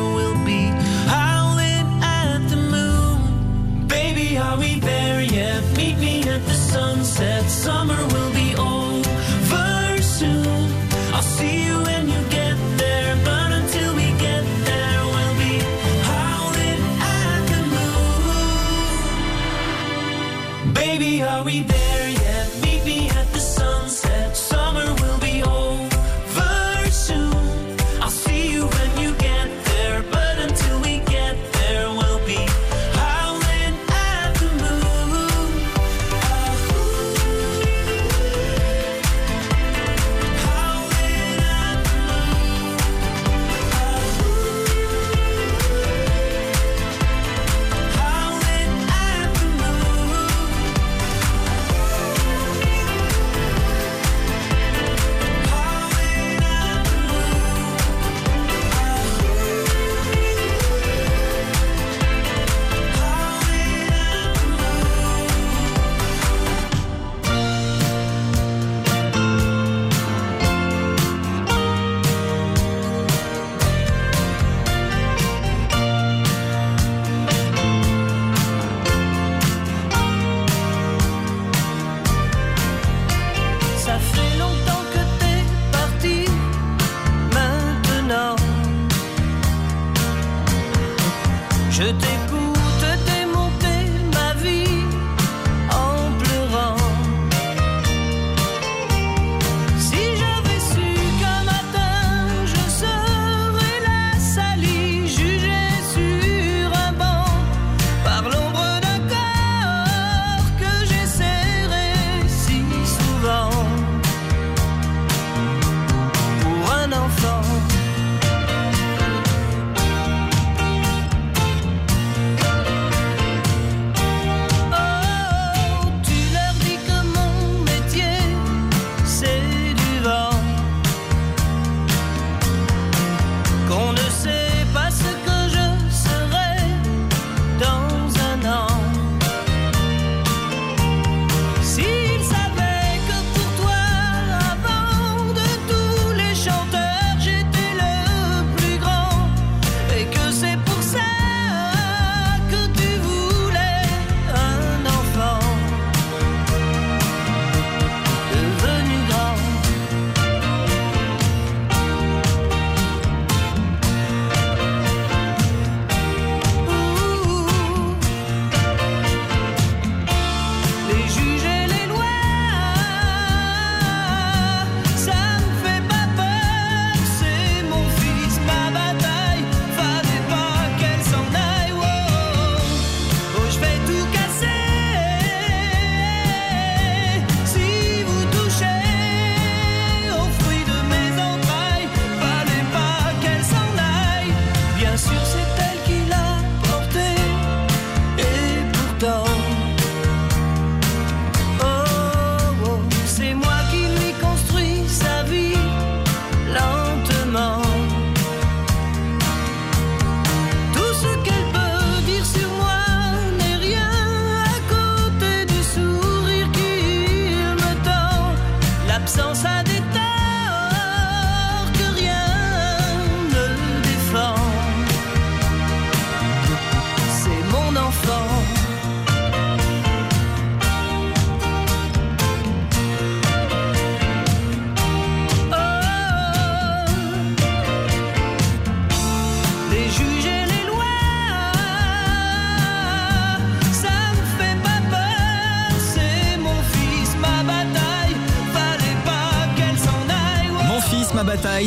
said summer will be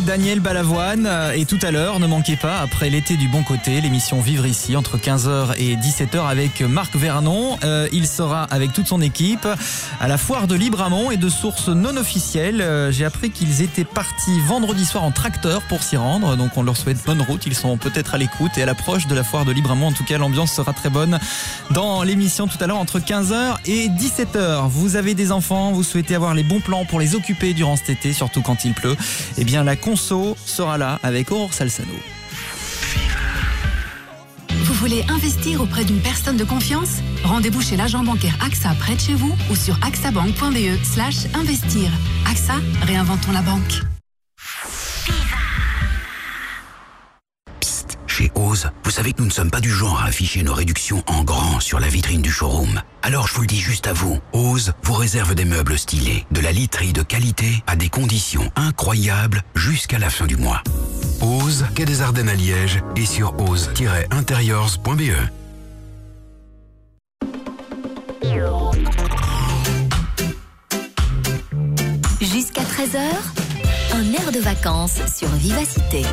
Daniel Balavoine. Euh, Et tout à l'heure, ne manquez pas, après l'été du bon côté, l'émission Vivre ici entre 15h et 17h avec Marc Vernon. Euh, il sera avec toute son équipe à la foire de Libramont et de sources non officielles. euh, J'ai appris qu'ils étaient partis vendredi soir en tracteur pour s'y rendre. Donc on leur souhaite bonne route. Ils sont peut-être à l'écoute et à l'approche de la foire de Libramont. En tout cas, l'ambiance sera très bonne dans l'émission tout à l'heure entre 15h et 17h. Vous avez des enfants, vous souhaitez avoir les bons plans pour les occuper durant cet été, surtout quand il pleut. Eh bien, la conso sera là avec Aurore Salsano. Vous voulez investir auprès d'une personne de confiance? Rendez-vous chez l'agent bancaire AXA près de chez vous ou sur axabank.be slash investir. AXA, réinventons la banque. Savez que nous ne sommes pas du genre à afficher nos réductions en grand sur la vitrine du showroom. Alors je vous le dis juste à vous, Ose vous réserve des meubles stylés, de la literie de qualité à des conditions incroyables jusqu'à la fin du mois. Ose, quai des Ardennes à Liège et sur ose-interiors.be. Jusqu'à 13h, un air de vacances sur Vivacité.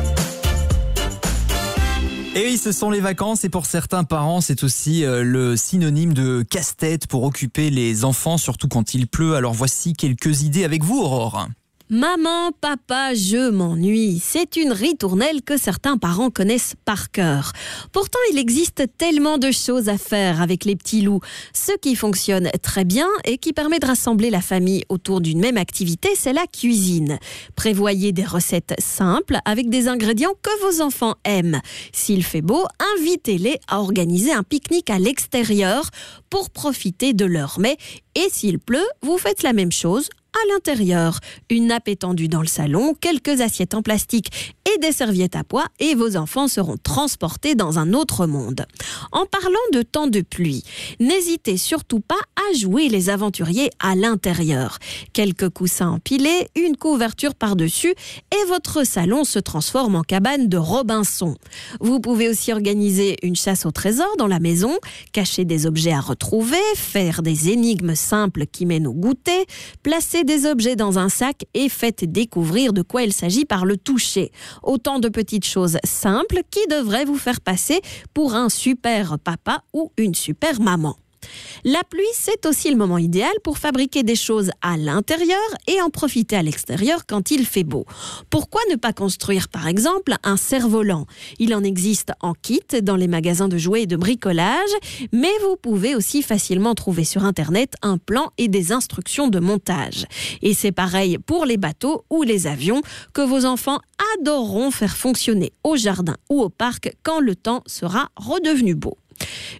Et oui, ce sont les vacances et pour certains parents, c'est aussi euh, le synonyme de casse-tête pour occuper les enfants, surtout quand il pleut. Alors voici quelques idées avec vous, Aurore. Maman, papa, je m'ennuie. C'est une ritournelle que certains parents connaissent par cœur. Pourtant, il existe tellement de choses à faire avec les petits loups. Ce qui fonctionne très bien et qui permet de rassembler la famille autour d'une même activité, c'est la cuisine. Prévoyez des recettes simples avec des ingrédients que vos enfants aiment. S'il fait beau, invitez-les à organiser un pique-nique à l'extérieur pour profiter de leur mets. Et s'il pleut, vous faites la même chose à l'intérieur. Une nappe étendue dans le salon, quelques assiettes en plastique et des serviettes à pois et vos enfants seront transportés dans un autre monde. En parlant de temps de pluie, n'hésitez surtout pas à jouer les aventuriers à l'intérieur. Quelques coussins empilés, une couverture par-dessus et votre salon se transforme en cabane de Robinson. Vous pouvez aussi organiser une chasse au trésor dans la maison, cacher des objets à retrouver, faire des énigmes simples qui mènent au goûter, placer des objets dans un sac et faites découvrir de quoi il s'agit par le toucher. Autant de petites choses simples qui devraient vous faire passer pour un super papa ou une super maman. La pluie, c'est aussi le moment idéal pour fabriquer des choses à l'intérieur et en profiter à l'extérieur quand il fait beau. Pourquoi ne pas construire par exemple un cerf-volant? Il en existe en kit dans les magasins de jouets et de bricolage, mais vous pouvez aussi facilement trouver sur Internet un plan et des instructions de montage. Et c'est pareil pour les bateaux ou les avions que vos enfants adoreront faire fonctionner au jardin ou au parc quand le temps sera redevenu beau.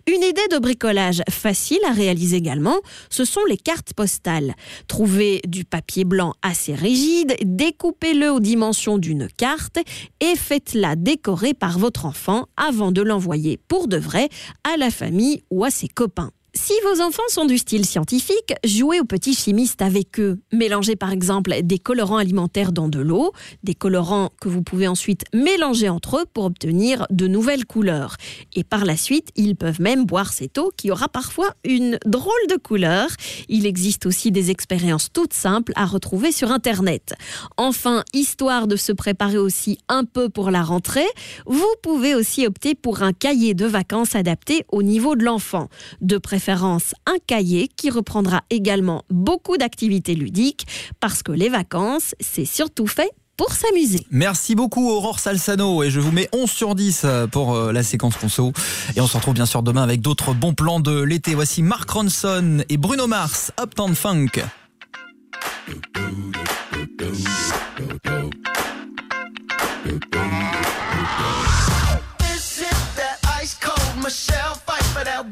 Une idée de bricolage facile à réaliser également, ce sont les cartes postales. Trouvez du papier blanc assez rigide, découpez-le aux dimensions d'une carte et faites-la décorer par votre enfant avant de l'envoyer pour de vrai à la famille ou à ses copains. Si vos enfants sont du style scientifique, jouez aux petits chimistes avec eux. Mélangez par exemple des colorants alimentaires dans de l'eau, des colorants que vous pouvez ensuite mélanger entre eux pour obtenir de nouvelles couleurs. Et par la suite, ils peuvent même boire cette eau qui aura parfois une drôle de couleur. Il existe aussi des expériences toutes simples à retrouver sur Internet. Enfin, histoire de se préparer aussi un peu pour la rentrée, vous pouvez aussi opter pour un cahier de vacances adapté au niveau de l'enfant. De préférence un cahier qui reprendra également beaucoup d'activités ludiques parce que les vacances, c'est surtout fait pour s'amuser. Merci beaucoup Aurore Salsano et je vous mets 11 sur 10 pour euh, la séquence conso. Et on se retrouve bien sûr demain avec d'autres bons plans de l'été. Voici Mark Ronson et Bruno Mars, Uptown Funk. This is that ice cold Michelle fight for that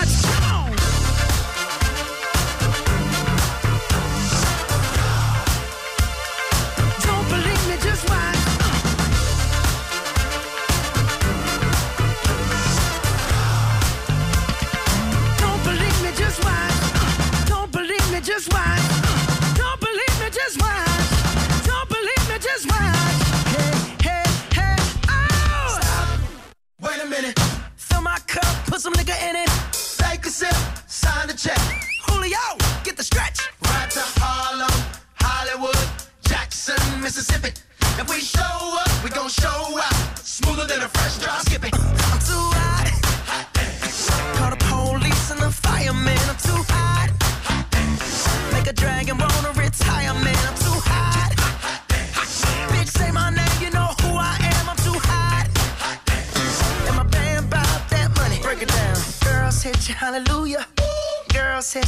Some nigga in it. Take a sip,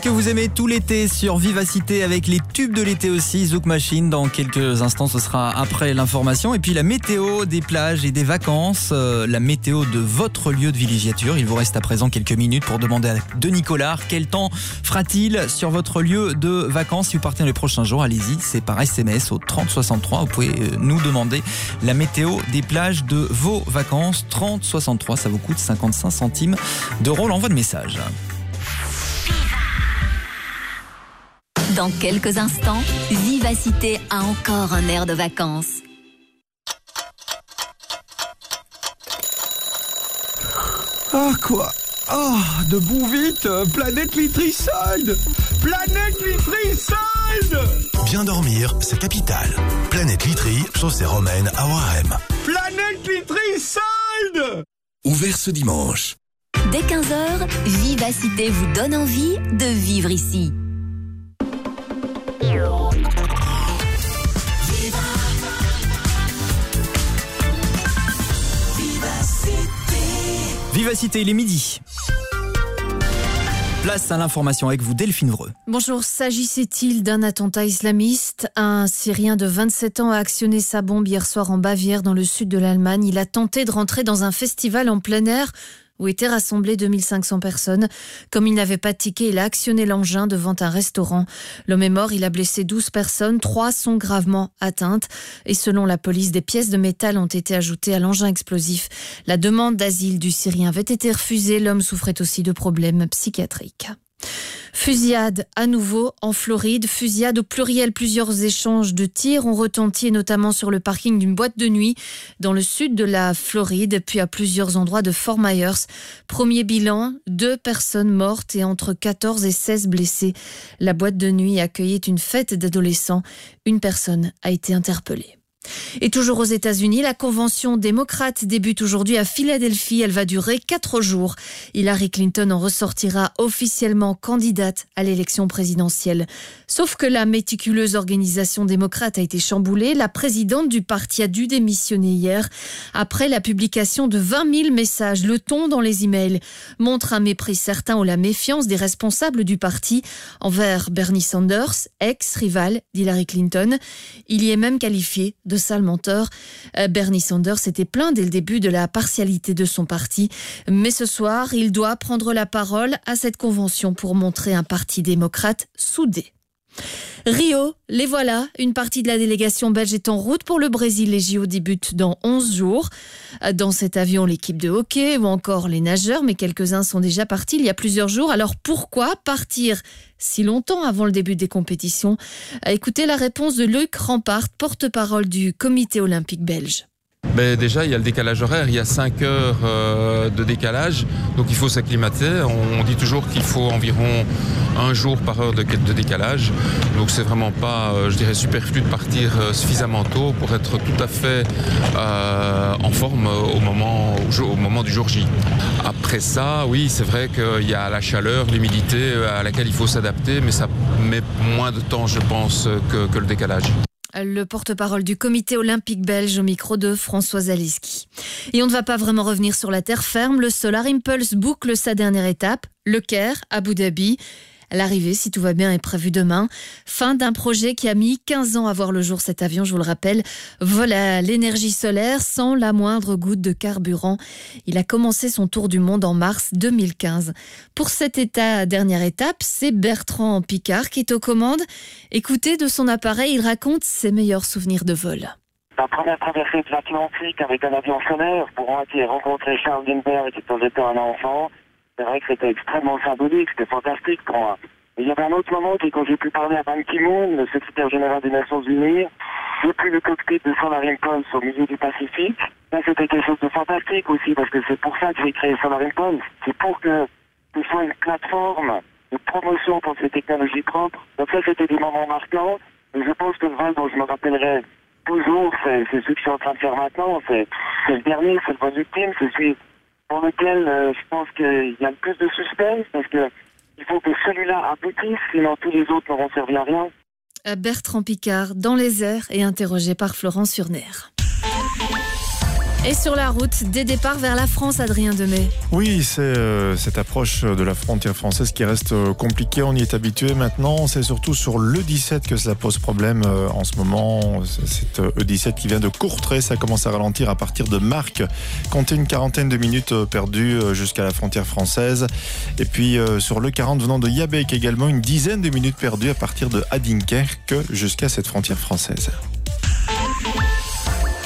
Que vous aimez tout l'été sur Vivacité avec les tubes de l'été aussi, Zouk Machine. Dans quelques instants, ce sera après l'information. Et puis la météo des plages et des vacances, euh, la météo de votre lieu de villégiature. Il vous reste à présent quelques minutes pour demander à Denis Collard quel temps fera-t-il sur votre lieu de vacances? Si vous partez les prochains jours, allez-y, c'est par SMS au 3063. Vous pouvez euh, nous demander la météo des plages de vos vacances. 3063, ça vous coûte 55 centimes d'euros l'envoi de message. Dans quelques instants, Vivacité a encore un air de vacances. Ah quoi? Oh, debout vite Planète Litricide Planète Litricide Bien dormir, c'est capital. Planète Litry, chaussée romaine à Warem. Planète Litricide Ouvert ce dimanche. Dès 15h, Vivacité vous donne envie de vivre ici. Vivacité, il est midi. Place à l'information avec vous, Delphine Vreux. Bonjour, s'agissait-il d'un attentat islamiste? Un Syrien de 27 ans a actionné sa bombe hier soir en Bavière, dans le sud de l'Allemagne. Il a tenté de rentrer dans un festival en plein air où étaient rassemblées 2500 personnes. Comme il n'avait pas de ticket, il a actionné l'engin devant un restaurant. L'homme est mort, il a blessé 12 personnes, trois sont gravement atteintes. Et selon la police, des pièces de métal ont été ajoutées à l'engin explosif. La demande d'asile du Syrien avait été refusée. L'homme souffrait aussi de problèmes psychiatriques. Fusillade à nouveau en Floride. Fusillade au pluriel. Plusieurs échanges de tirs ont retenti, notamment sur le parking d'une boîte de nuit dans le sud de la Floride, puis à plusieurs endroits de Fort Myers. Premier bilan, deux personnes mortes et entre 14 et 16 blessés. La boîte de nuit accueillait une fête d'adolescents. Une personne a été interpellée. Et toujours aux États-Unis, la convention démocrate débute aujourd'hui à Philadelphie. Elle va durer quatre jours. Hillary Clinton en ressortira officiellement candidate à l'élection présidentielle. Sauf que la méticuleuse organisation démocrate a été chamboulée. La présidente du parti a dû démissionner hier après la publication de 20 000 messages. Le ton dans les emails montre un mépris certain ou la méfiance des responsables du parti envers Bernie Sanders, ex-rival d'Hillary Clinton. Il y est même qualifié de sale menteur. Euh, Bernie Sanders était plein dès le début de la partialité de son parti. Mais ce soir, il doit prendre la parole à cette convention pour montrer un parti démocrate soudé. Rio, les voilà. Une partie de la délégation belge est en route pour le Brésil. Les JO débutent dans 11 jours. Dans cet avion, l'équipe de hockey ou encore les nageurs, mais quelques-uns sont déjà partis il y a plusieurs jours. Alors pourquoi partir si longtemps avant le début des compétitions? Écoutez la réponse de Luc Rampart, porte-parole du comité olympique belge. Ben déjà, il y a le décalage horaire, il y a 5 heures euh, de décalage, donc il faut s'acclimater. On, dit toujours qu'il faut environ un jour par heure de, décalage, donc c'est vraiment pas, euh, je dirais, superflu de partir euh, suffisamment tôt pour être tout à fait euh, en forme au moment, au, au moment du jour J. Après ça, oui, c'est vrai qu'il y a la chaleur, l'humidité à laquelle il faut s'adapter, mais ça met moins de temps, je pense, que, que le décalage. Le porte-parole du comité olympique belge au micro de Françoise Aliski. Et on ne va pas vraiment revenir sur la terre ferme. Le Solar Impulse boucle sa dernière étape, le Caire, Abu Dhabi. L'arrivée, si tout va bien, est prévue demain. Fin d'un projet qui a mis 15 ans à voir le jour. Cet avion, je vous le rappelle, vole à l'énergie solaire sans la moindre goutte de carburant. Il a commencé son tour du monde en mars 2015. Pour cette état, dernière étape, c'est Bertrand Picard qui est aux commandes. Écoutez, de son appareil, il raconte ses meilleurs souvenirs de vol. La première traversée de l'Atlantique avec un avion solaire pour ainsi rencontrer Charles Lindbergh quand j'étais un enfant, c'est vrai que c'était extrêmement symbolique, c'était fantastique pour moi. Et il y avait un autre moment qui est quand j'ai pu parler à Ban Ki-moon, le secrétaire général des Nations Unies, depuis le cockpit de Solar Impulse au milieu du Pacifique. Ça, c'était quelque chose de fantastique aussi, parce que c'est pour ça que j'ai créé Solar Impulse. C'est pour que ce soit une plateforme de promotion pour ces technologies propres. Donc ça, c'était des moments marquants. Et je pense que le vol dont je me rappellerai toujours, c'est c'est celui que je suis en train de faire maintenant. C'est c'est le dernier, c'est le vol ultime, c'est celui pour lequel euh, je pense qu'il y a plus de suspense, parce que il faut que celui-là aboutisse, sinon tous les autres n'auront servi à rien. Bertrand Picard, dans les airs, et interrogé par Florence Surner. Et sur la route, des départs vers la France, Adrien Demet. Oui, c'est euh, cette approche de la frontière française qui reste euh, compliquée. On y est habitué maintenant. C'est surtout sur l'E17 que cela pose problème euh, en ce moment. C'est Cette euh, E17 qui vient de Courtrai, ça commence à ralentir à partir de Marc. Comptez une quarantaine de minutes perdues jusqu'à la frontière française. Et puis sur le 40 venant de Yabek également, une dizaine de minutes perdues à partir de Adinkerque jusqu'à cette frontière française.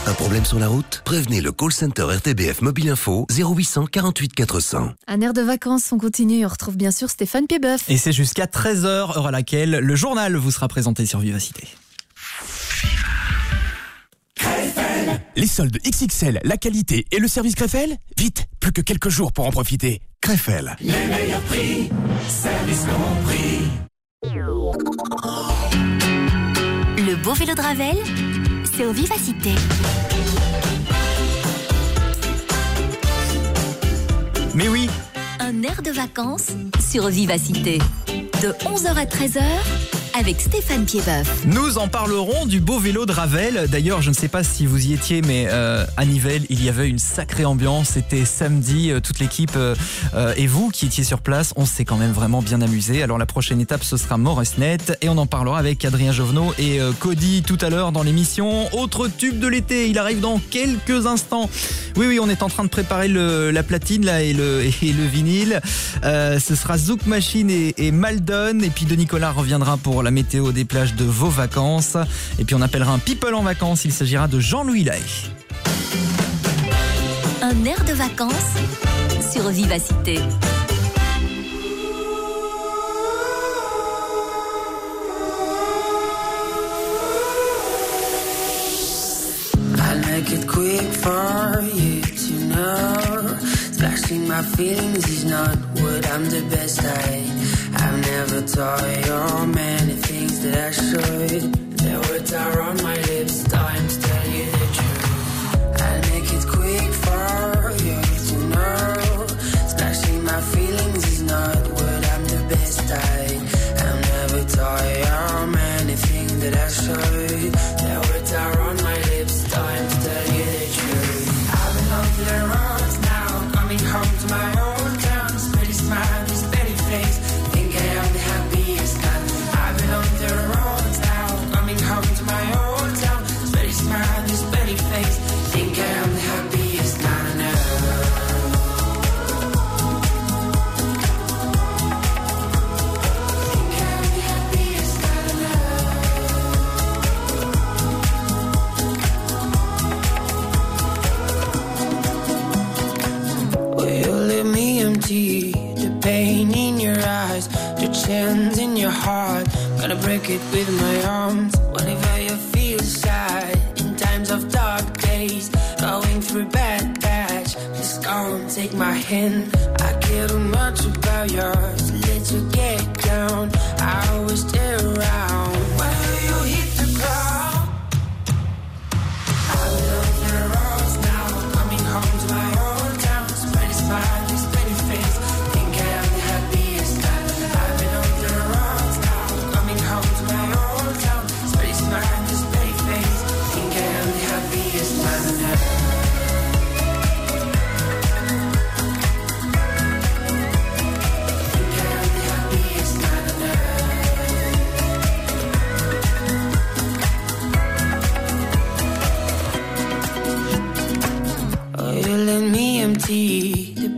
Un problème sur la route? Prévenez le call center RTBF Mobile Info 0800 48 400. Un air de vacances, on continue. On retrouve bien sûr Stéphane Pieboeuf. Et c'est jusqu'à 13h, heure à laquelle le journal vous sera présenté sur Vivacité. Les soldes XXL, la qualité et le service Krefel Vite, plus que quelques jours pour en profiter. Krefel. Les meilleurs prix, service compris. Le beau vélo de Ravel, c'est au Vivacité. Mais oui Un air de vacances sur Vivacité. De 11h à 13h avec Stéphane Pieboeuf. Nous en parlerons du beau vélo de Ravel. D'ailleurs, je ne sais pas si vous y étiez, mais euh, à Nivelles, il y avait une sacrée ambiance. C'était samedi, euh, toute l'équipe euh, et vous qui étiez sur place, on s'est quand même vraiment bien amusé. Alors la prochaine étape, ce sera Moresnet et on en parlera avec Adrien Jovenot et Cody tout à l'heure dans l'émission. Autre tube de l'été, il arrive dans quelques instants. Oui, oui, on est en train de préparer la platine là et le, vinyle. Ce sera Zouk Machine et Maldon. Et puis De Nicolas reviendra pour la météo des plages de vos vacances. Et puis on appellera un people en vacances, il s'agira de Jean-Louis Lay. Un air de vacances sur Vivacité. Make it quick for you to know. Splashing my feelings is not what I'm the best at. I've never taught you many things that I should. The words are on my lips, time chance in your heart? Gonna break it with my arms. Whenever you feel sad in times of dark days, going through bad patch, please come take my hand. I care too much about yours. Let you get down. I always stay around.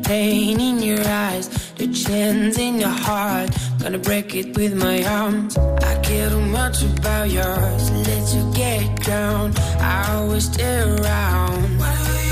Pain in your eyes, the chance in your heart. Gonna break it with my arms. I care too much about yours. Let you get down. I always stay around.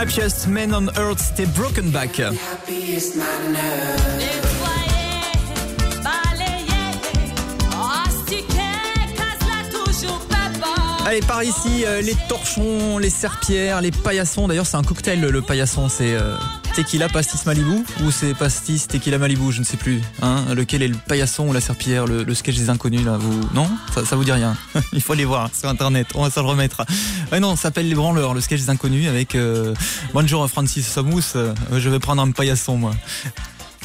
Happiest Man on Earth, c'était Broken Back. Happiest man on earth. Allez, par ici, euh, les torchons, les serpillères, les paillassons. D'ailleurs, c'est un cocktail, le, le paillasson. C'est euh, tequila pastis Malibu ou c'est pastis tequila Malibu Je ne sais plus. Hein Lequel est le paillasson ou la serpillière le, sketch des inconnus, là vous Non? Ça, ça vous dit rien? Il faut aller voir sur Internet. On va se le remettre. Ouais, non, ça s'appelle Les Branleurs, le sketch des inconnus avec euh, Bonjour Francis Samous. euh, je vais prendre un paillasson, moi.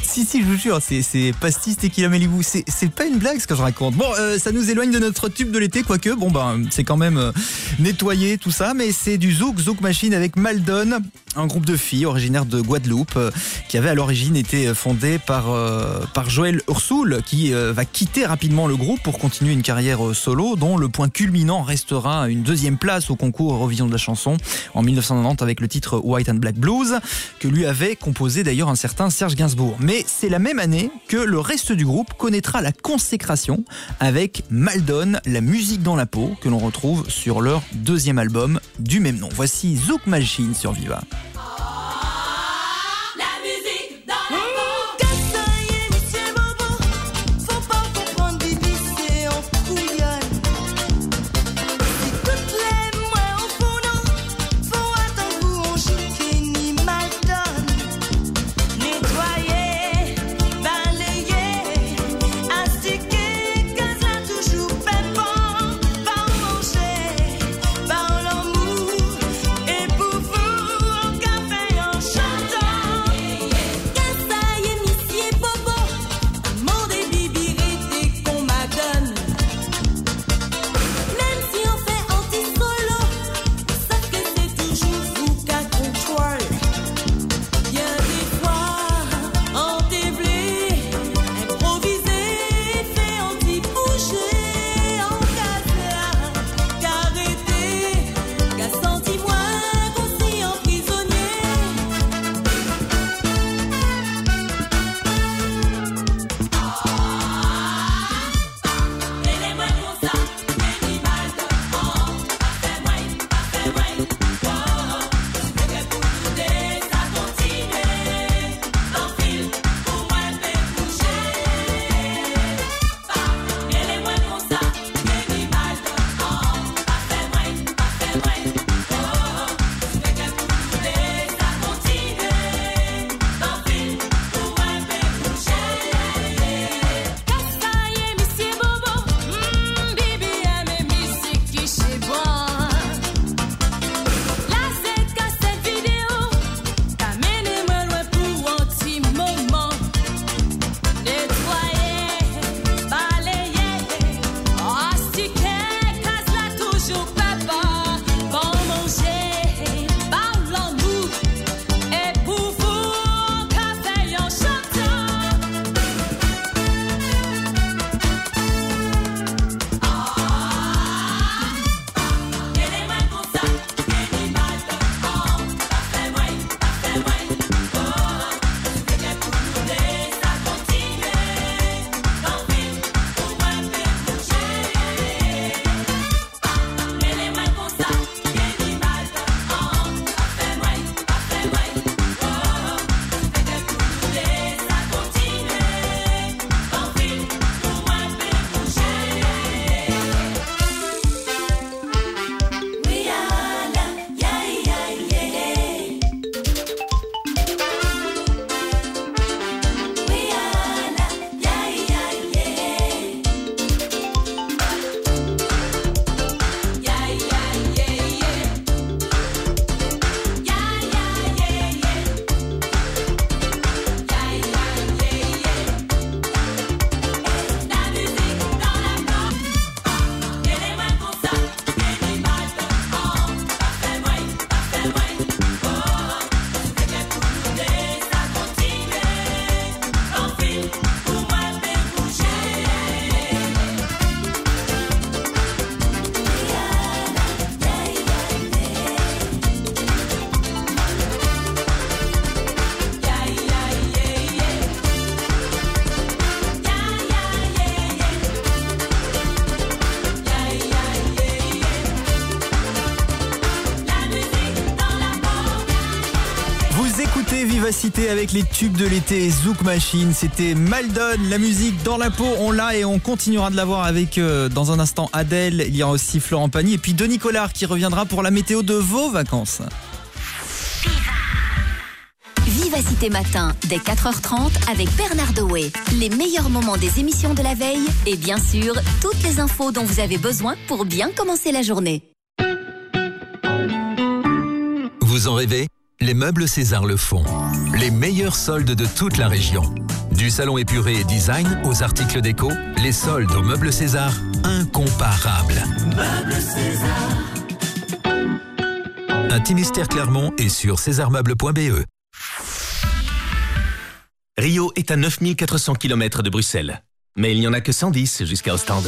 Si, si, je vous jure, c'est, pastis tequila Malibu. C'est, pas une blague ce que je raconte. Bon, euh, ça nous éloigne de notre tube de l'été, quoique, bon, ben, c'est quand même nettoyé, tout ça, mais c'est du Zouk Zouk Machine avec Maldon, un groupe de filles originaires de Guadeloupe, euh, qui avait à l'origine été fondé par, euh, par Joël Ursoul, qui euh, va quitter rapidement le groupe pour continuer une carrière euh, solo, dont le point culminant restera une deuxième place au concours Eurovision de la chanson en 1990 avec le titre White and Black Blues, que lui avait composé d'ailleurs un certain Serge Gainsbourg. Mais c'est la même année que le reste du groupe connaîtra la consécration avec Maldon, la musique dans la peau, que l'on retrouve sur leur deuxième album du même nom. Voici Zouk Machine sur Viva. Avec les tubes de l'été Zouk Machine. C'était Maldon, la musique dans la peau. On l'a et on continuera de l'avoir avec euh, dans un instant Adèle. Il y aura aussi Florent Pagny et puis Denis Collard qui reviendra pour la météo de vos vacances. Vivacité matin, dès 4h30 avec Bernard Dewey. Les meilleurs moments des émissions de la veille et bien sûr, toutes les infos dont vous avez besoin pour bien commencer la journée. Meubles César le font. Les meilleurs soldes de toute la région. Du salon épuré et design aux articles déco, les soldes aux meubles César, incomparables. Meubles César. Intimistère Clermont est sur césarmeubles.be. Rio est à 9400 km de Bruxelles. Mais il n'y en a que 110 jusqu'à Ostende.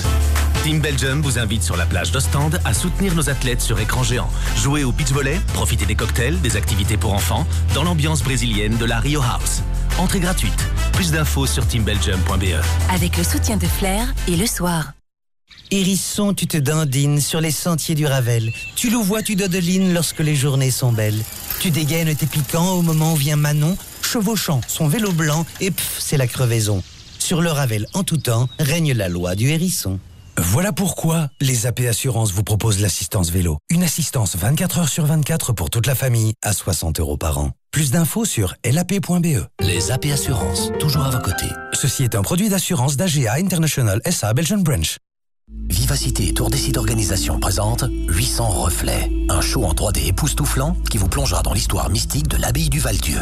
Team Belgium vous invite sur la plage d'Ostende à soutenir nos athlètes sur écran géant. Jouez au beach volley, profitez des cocktails, des activités pour enfants, dans l'ambiance brésilienne de la Rio House. Entrée gratuite. Plus d'infos sur teambelgium.be. Avec le soutien de Flair et le soir. Hérisson, tu te dandines sur les sentiers du Ravel. Tu louvois, tu dodelines lorsque les journées sont belles. Tu dégaines tes piquants au moment où vient Manon, chevauchant son vélo blanc, et pff, c'est la crevaison. Sur le Ravel, en tout temps, règne la loi du hérisson. Voilà pourquoi les AP Assurances vous proposent l'assistance vélo. Une assistance 24 heures sur 24 pour toute la famille à 60 euros par an. Plus d'infos sur lap.be. Les AP Assurances, toujours à vos côtés. Ceci est un produit d'assurance d'AGA International SA Belgian Branch. Vivacité Tour Décide Organisation présente 800 reflets, un show en 3D époustouflant qui vous plongera dans l'histoire mystique de l'abbaye du Val-Dieu.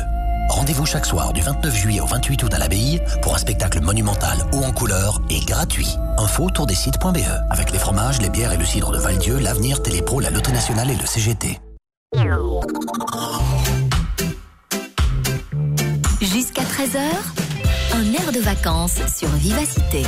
Rendez-vous chaque soir du 29 juillet au 28 août à l'abbaye pour un spectacle monumental haut en couleur et gratuit. Info tourdécide.be avec les fromages, les bières et le cidre de Val-Dieu, l'avenir, Télépro, la Loterie Nationale et le CGT. Jusqu'à 13h, un air de vacances sur Vivacité.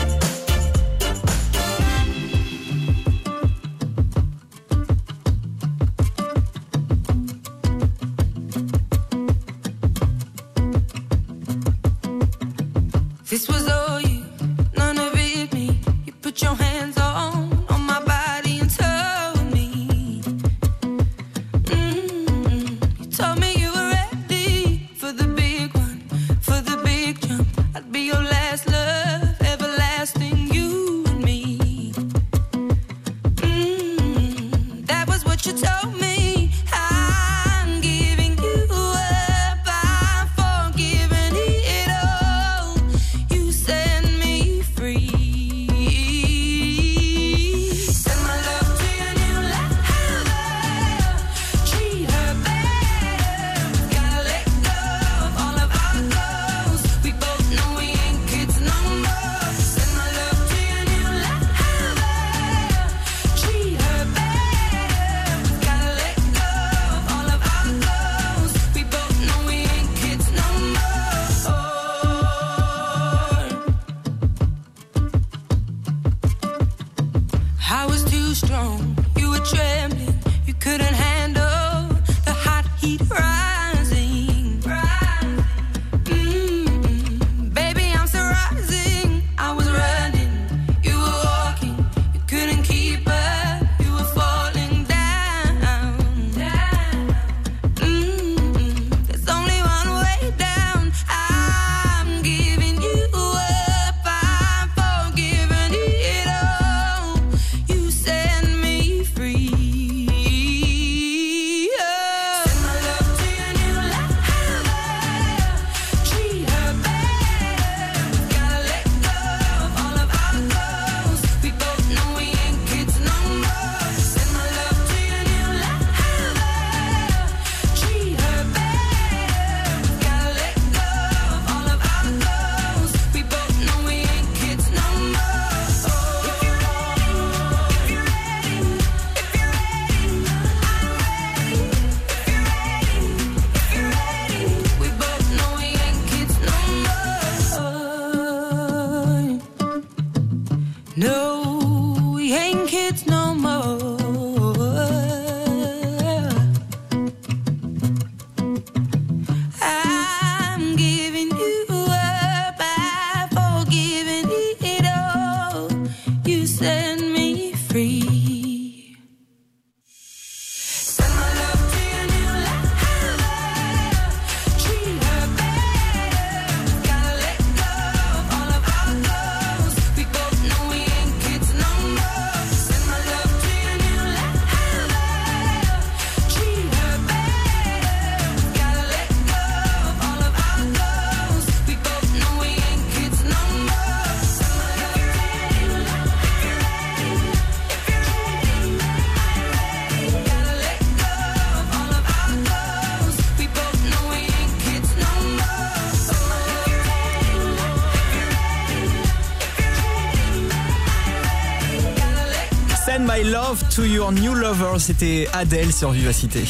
New lover, c'était Adèle sur Vivacité.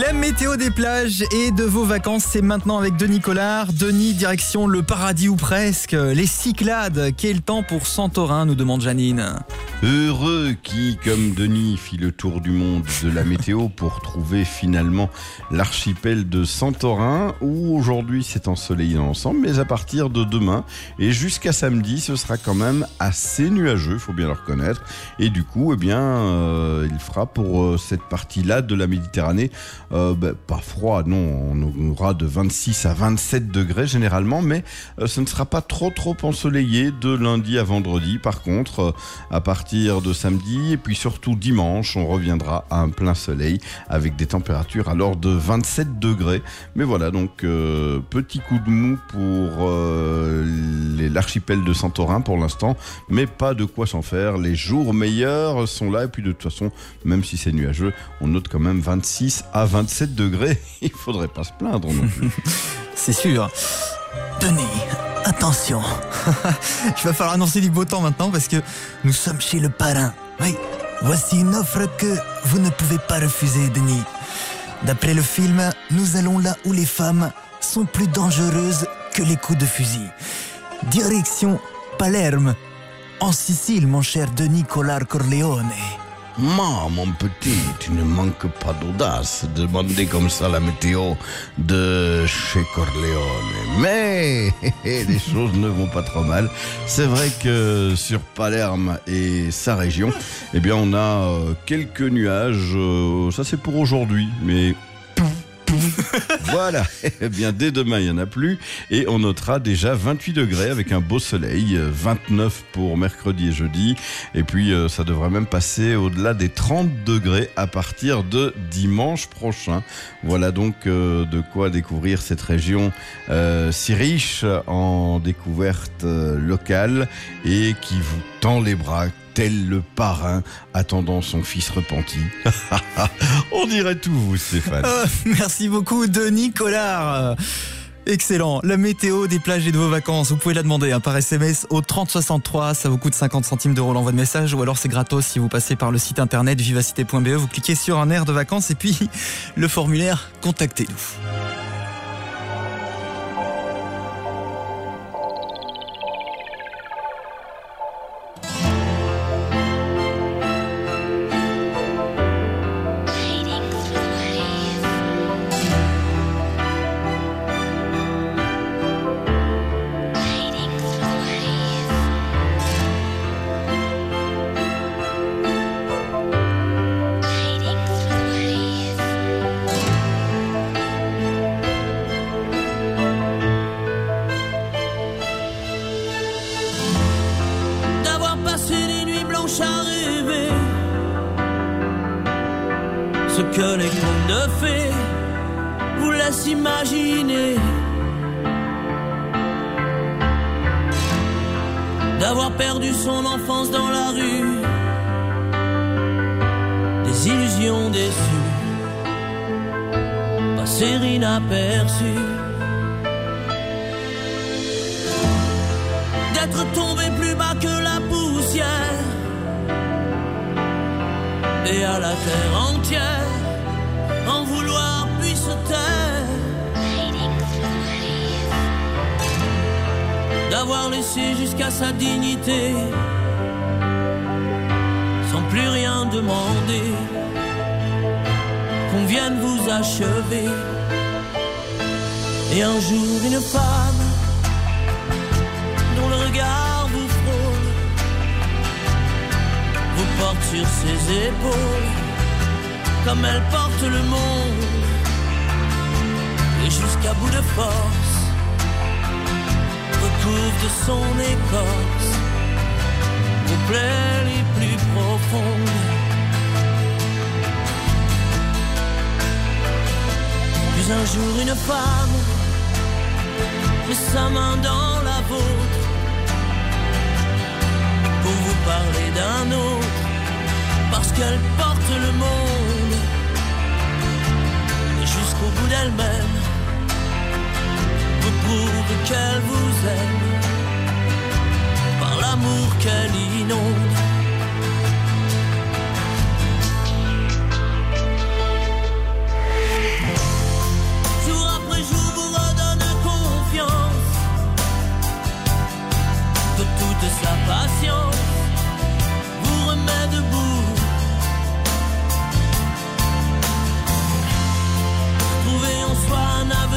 La météo des plages et de vos vacances, c'est maintenant avec Denis Collard. Denis, direction le paradis ou presque, les Cyclades. Quel temps pour Santorin, nous demande Janine. Heureux qui, comme Denis, fit le tour du monde de la météo pour trouver finalement l'archipel de Santorin, où aujourd'hui c'est ensoleillé dans l'ensemble, mais à partir de demain et jusqu'à samedi, ce sera quand même assez nuageux, faut bien le reconnaître. Et du coup, eh bien, euh, il fera pour euh, cette partie-là de la Méditerranée, euh, ben, pas froid, non, on aura de 26 à 27 degrés généralement, mais ce ne sera pas trop trop ensoleillé de lundi à vendredi. Par contre, à partir de samedi et puis surtout dimanche, on reviendra à un plein soleil avec des températures alors de 27 degrés. Mais voilà, donc euh, petit coup de mou pour euh, l'archipel de Santorin pour l'instant, mais pas de quoi s'en faire. Les jours meilleurs sont là et puis de toute façon, même si c'est nuageux, on note quand même 26 à 27 degrés. Il faudrait pas se plaindre non plus. C'est sûr. Denis, attention. Il va falloir annoncer du beau temps maintenant parce que nous sommes chez le parrain. Oui, voici une offre que vous ne pouvez pas refuser, Denis. D'après le film, nous allons là où les femmes sont plus dangereuses que les coups de fusil. Direction Palerme, en Sicile, mon cher Denis Collard Corleone. Ma, mon petit, tu ne manques pas d'audace de demander comme ça la météo de chez Corleone. Mais les choses ne vont pas trop mal. C'est vrai que sur Palerme et sa région, eh bien, on a euh, quelques nuages. euh, ça, c'est pour aujourd'hui, mais voilà. Eh bien, dès demain, il n'y en a plus. Et on notera déjà 28 degrés avec un beau soleil. euh, 29 pour mercredi et jeudi. Et puis, euh, ça devrait même passer au-delà des 30 degrés à partir de dimanche prochain. Voilà donc euh, de quoi découvrir cette région euh, si riche en découvertes locales et qui vous tend les bras tel le parrain attendant son fils repenti. On dirait tout, vous, Stéphane. Euh, merci beaucoup, Denis Collard. Excellent. La météo des plages et de vos vacances, vous pouvez la demander hein, par SMS au 3063. Ça vous coûte 50 centimes d'euros l'envoi de message ou alors c'est gratos si vous passez par le site internet vivacité.be. Vous cliquez sur un air de vacances et puis le formulaire contactez-nous. Terre entière en vouloir puis se taire. D'avoir laissé jusqu'à sa dignité sans plus rien demander qu'on vienne vous achever. Et un jour une femme dont le regard vous frôle, vous porte sur ses épaules, comme elle porte le monde, et jusqu'à bout de force, recouvre de son écorce vos plaies les plus profondes. Puis un jour une femme met sa main dans la vôtre pour vous parler d'un autre, parce qu'elle porte le monde d'elle-même vous prouve qu'elle vous aime par l'amour qu'elle inonde. De toute sa patience vous remet debout.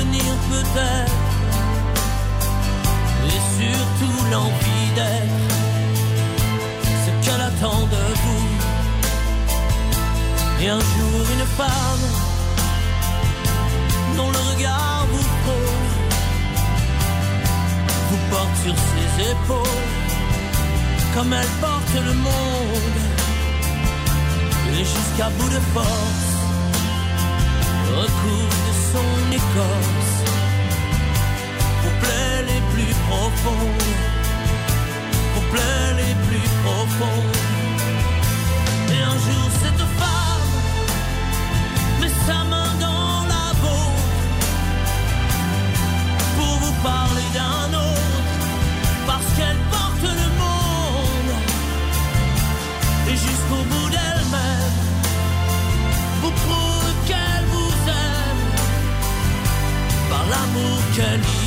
Peut-être et surtout l'envie d'être ce qu'elle attend de vous. Et un jour une femme dont le regard vous frôle vous porte sur ses épaules comme elle porte le monde et jusqu'à bout de force son écorce vos plaies les plus profondes vos plaies les plus profondes et un jour cette femme met sa main dans la vôtre pour vous parler d'un autre, parce qu'elle porte le monde, et jusqu'au bout d'elle-même, vous prouve par l'amour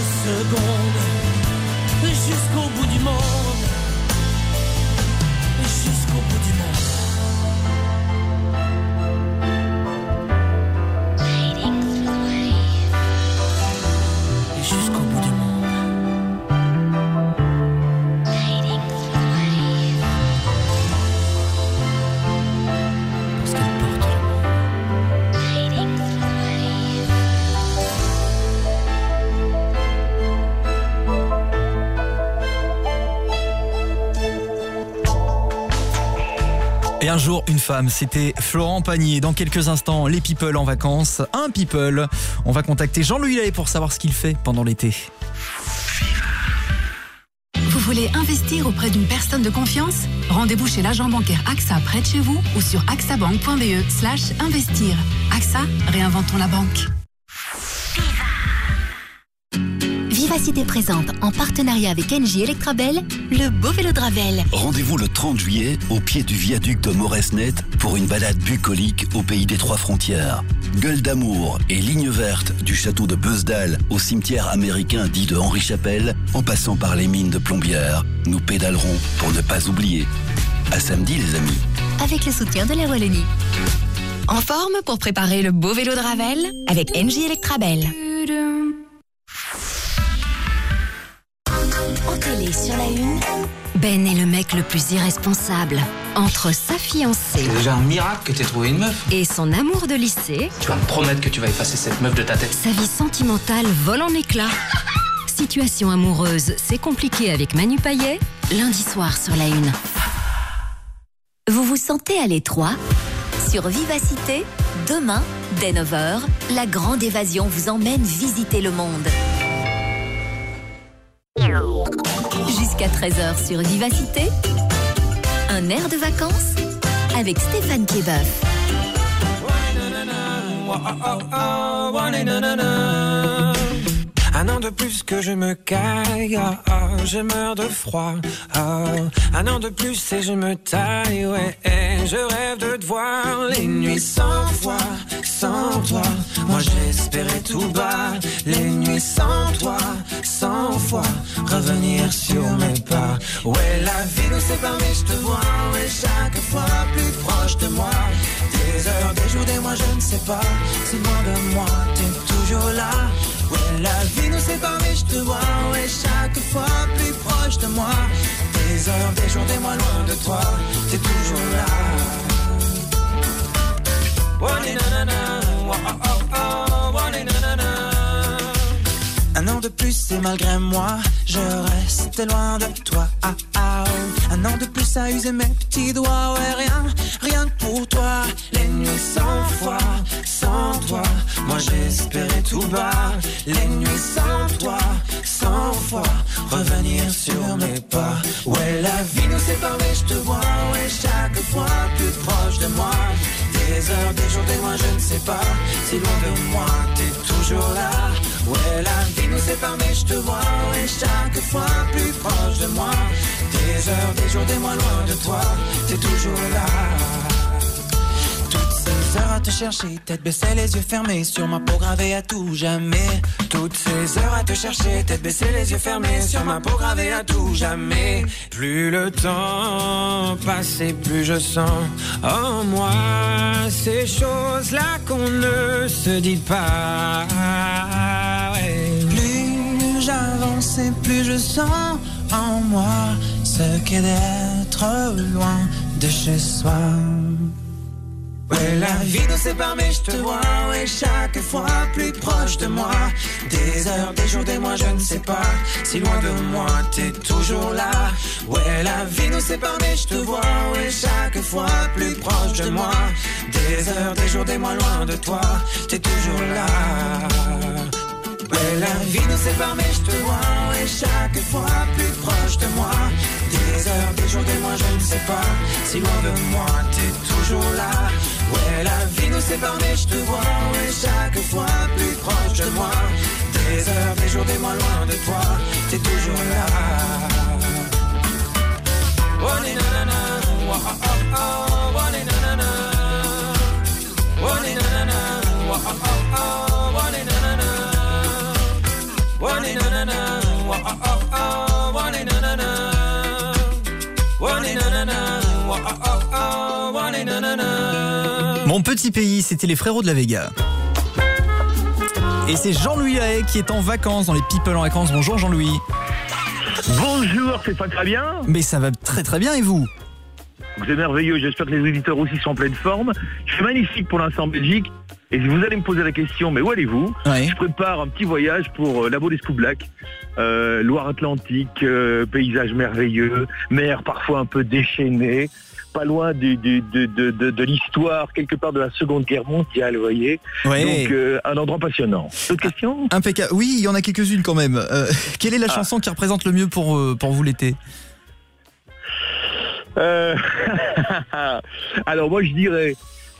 secondes jusqu'au bout du monde. Une femme, c'était Florent Pagny. Dans quelques instants, les people en vacances. Un people. On va contacter Jean-Louis Lahaye pour savoir ce qu'il fait pendant l'été. Vous voulez investir auprès d'une personne de confiance? Rendez-vous chez l'agent bancaire AXA près de chez vous ou sur axabank.be slash investir. AXA, réinventons la banque. Vivacité présente, en partenariat avec NJ Electrabel, le beau vélo de Ravel. Rendez-vous le 30 juillet au pied du viaduc de Moresnet pour une balade bucolique au pays des trois frontières. Gueule d'amour et ligne verte du château de Beusdal au cimetière américain dit de Henri Chapelle, en passant par les mines de Plombières, nous pédalerons pour ne pas oublier. À samedi les amis. Avec le soutien de la Wallonie. En forme pour préparer le beau vélo de Ravel avec NJ Electrabel. Sur la une, Ben est le mec le plus irresponsable. Entre sa fiancée C'est déjà un miracle que t'aies trouvé une meuf. et son amour de lycée, Tu vas me promettre que tu vas effacer cette meuf de ta tête. sa vie sentimentale vole en éclats. Situation amoureuse, c'est compliqué avec Manu Payet, lundi soir sur la une. vous vous sentez à l'étroit? Sur Vivacité, demain, dès 9h, la grande évasion vous emmène visiter le monde. Jusqu'à 13h sur Vivacité, un air de vacances avec Stéphane Québeuf. Un an de plus que je me caille, ah, ah, je meurs de froid. ah. un an de plus et je me taille, ouais. et je rêve de te voir les nuits sans foi, sans toi. Moi j'espérais tout bas, les nuits sans toi, sans foi, revenir sur mes pas. Ouais, la vie nous sépare, mais je te vois, ouais, chaque fois plus proche de moi. Des heures, des jours, des mois, je ne sais pas, si loin de moi, t'es toujours là. La vie nous sépare, mais je te vois, ouais, chaque fois plus proche de moi. Des heures, des jours, des mois loin de toi, t'es toujours là. Wa-ni-na-na-na, wa-oh-oh-oh, wa-ni-na-na-na. Un an de plus et malgré moi, je reste loin de toi. Ah, ah, oh. Un an de plus à user mes petits doigts, ouais, rien, rien que pour toi. Les nuits sans foi, sans toi, moi j'espérais tout bas. Les nuits sans toi, sans foi, revenir sur mes pas. Ouais, la vie nous sépare, mais je te vois, ouais, chaque fois plus proche de moi. Des heures, des jours, des mois, je ne sais pas, si loin de moi, t'es toujours là. Ouais, la vie nous sépare, mais je te vois, ouais, chaque fois plus proche de moi. Des heures, des jours, des mois loin de toi, t'es toujours là. Toutes ces heures à te chercher, tête baissée, les yeux fermés, sur ma peau gravée à tout jamais. Toutes ces heures à te chercher, tête baissée, les yeux fermés, sur ma peau gravée à tout jamais. Plus le temps passe et plus je sens en moi ces choses-là qu'on ne se dit pas. J'avance et plus je sens en moi ce qu'est d'être loin de chez soi. Ouais, la vie nous sépare, mais je te vois, ouais, chaque fois plus proche de moi. Des heures, des jours, des mois, je ne sais pas. Si loin de moi, t'es toujours là. Ouais, la vie nous sépare, mais je te vois, ouais, chaque fois plus proche de moi. Des heures, des jours, des mois, loin de toi, t'es toujours là. La vie nous sépare, mais je te vois, ouais, chaque fois plus proche de moi. Des heures, des jours, des mois, je ne sais pas. Si loin de moi, t'es toujours là. Ouais, la vie nous sépare, mais je te vois, ouais, chaque fois plus proche de moi. Des heures, des jours, des mois, loin de toi, t'es toujours là. Oh. Oh, mon petit pays, c'était les frérots de la Vega. Et c'est Jean-Louis Haye qui est en vacances dans les People en vacances. Bonjour Jean-Louis. Bonjour, c'est pas très bien Mais ça va très très bien et vous? C'est merveilleux, j'espère que les auditeurs aussi sont en pleine forme. Je magnifique pour l'instant en Belgique. Et si vous allez me poser la question, mais où allez-vous Je prépare un petit voyage pour euh, la des Black, euh, Loire-Atlantique, euh, paysage merveilleux, mer parfois un peu déchaînée, pas loin du- du- de, de- de- de l'histoire, quelque part de la Seconde Guerre mondiale, vous voyez. Ouais. Donc euh, un endroit passionnant. D'autres questions Impeccable. Oui, il y en a quelques-unes quand même. Euh, quelle est la Ah. chanson qui représente le mieux pour, pour vous l'été? Euh, alors moi je dirais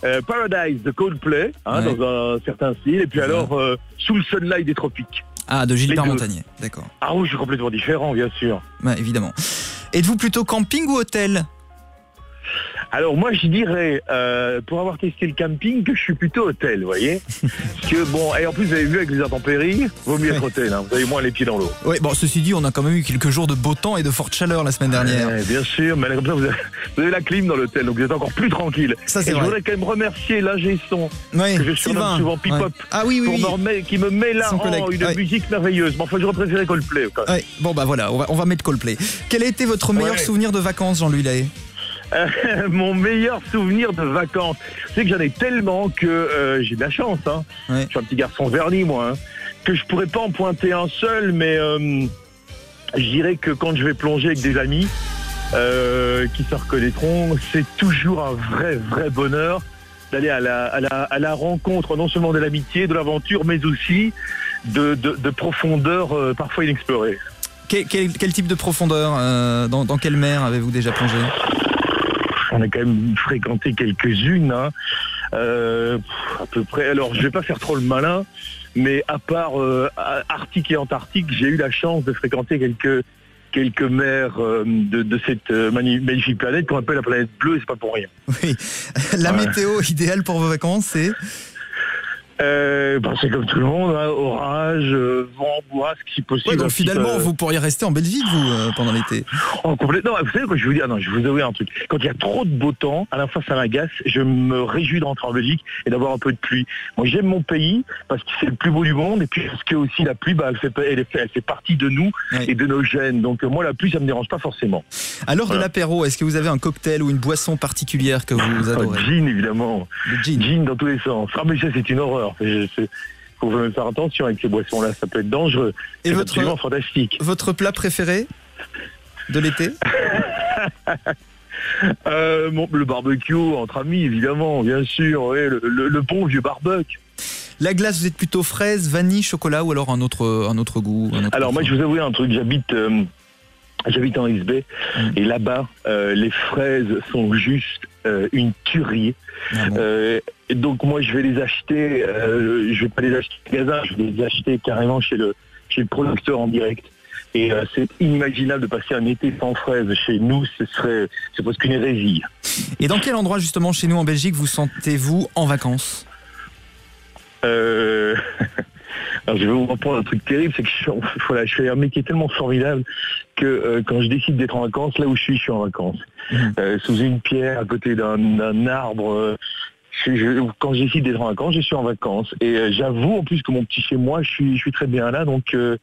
euh, Paradise de Coldplay, hein, Ouais. dans un certain style, et puis alors euh, Sous le Sunlight des Tropiques. Ah, de Gilbert. Montagnier, d'accord. Ah oui, je suis complètement différent, bien sûr. Ouais, évidemment. Êtes-vous plutôt camping ou hôtel? Alors moi je dirais, euh, pour avoir testé le camping, que je suis plutôt hôtel, vous voyez Parce que bon, et en plus vous avez vu avec les intempéries, vaut mieux être hôtel, hein, vous avez moins les pieds dans l'eau. Oui, bon, ceci dit, on a quand même eu quelques jours de beau temps et de forte chaleur la semaine dernière. Ouais, bien sûr, mais comme ça vous avez, vous avez la clim dans l'hôtel, donc vous êtes encore plus tranquille. Ça, c'est Et je voudrais quand même remercier l'ingé son, que je Sylvain, surnomme souvent Pipop, ouais. Ah oui, oui, pour oui. me remettre- qui me met là Son en une ouais. musique merveilleuse. Mais enfin, j'aurais préféré Coldplay. Quoi. Ouais, bon bah voilà, on va, on va mettre Coldplay. Quel a été votre meilleur Ouais. souvenir de vacances, Jean-Louis Lahaye? Euh, mon meilleur souvenir de vacances, c'est que j'en ai tellement que euh, j'ai de la chance. Hein. Je suis un petit garçon verni, moi. hein, que je pourrais pas en pointer un seul, mais euh, je dirais que quand je vais plonger avec des amis qui se reconnaîtront, c'est toujours un vrai, vrai bonheur d'aller à la, à, la, à la rencontre non seulement de l'amitié, de l'aventure, mais aussi de, de, de profondeur parfois inexplorée. quel, quel- quel type de profondeur euh, dans, dans quelle mer avez-vous déjà plongé? On a quand même fréquenté quelques-unes, hein. Euh, à peu près. Alors, je vais pas faire trop le malin, mais à part euh, Arctique et Antarctique, j'ai eu la chance de fréquenter quelques quelques mers euh, de, de cette magnifique planète qu'on appelle la planète bleue, et c'est pas pour rien. Oui. La météo idéale pour vos vacances, c'est? Euh, bah, c'est comme tout le monde, hein, orage, euh, vent, bourrasque, si possible. Ouais, donc finalement, euh, vous pourriez rester en Belgique, vous, euh, pendant l'été. Oh, complètement. Vous savez quoi, je vous dire, non, je vous avouer un truc. Quand il y a trop de beau temps, à la fois ça m'agace, je me réjouis de rentrer en Belgique et d'avoir un peu de pluie. Moi, j'aime mon pays parce que c'est le plus beau du monde et puis parce que aussi la pluie, bah, elle fait, elle est- elle fait partie de nous et de nos gènes. Donc, moi, la pluie, ça me dérange pas forcément. De Voilà. l'apéro, est-ce que vous avez un cocktail ou une boisson particulière que vous adorez? Oh, gin, évidemment. Le gin. dans tous les sens. Ah, mais ça, c'est une horreur. Il faut même faire attention avec ces boissons-là. Ça peut être dangereux. Et votre- absolument fantastique. Votre plat préféré de l'été Euh, le barbecue entre amis, évidemment, bien sûr. ouais, le, le- le bon vieux barbecue. La glace, vous êtes plutôt fraise, vanille, chocolat ou alors un autre, un autre goût un autre Alors moi, je vous avoue un truc. J'habite, euh, j'habite en XB et là-bas, euh, les fraises sont juste euh, une tuerie. Euh, et donc moi, je vais les acheter. Euh, je vais pas les acheter au magasin. Je vais les acheter carrément chez le chez le producteur en direct. Et euh, c'est inimaginable de passer un été sans fraises chez nous. Ce serait, c'est presque une hérésie. Et dans quel endroit justement chez nous en Belgique vous sentez-vous en vacances? Euh, Alors je vais vous reprendre un truc terrible, c'est que je, suis voilà, je fais un métier tellement formidable que euh, quand je décide d'être en vacances, là où je suis, je suis en vacances. Euh, sous une pierre, à côté d'un d'un arbre. Je- quand je décide d'être en vacances, je suis en vacances. Et euh, j'avoue en plus que mon petit chez moi, je suis, je suis très bien là. Donc euh,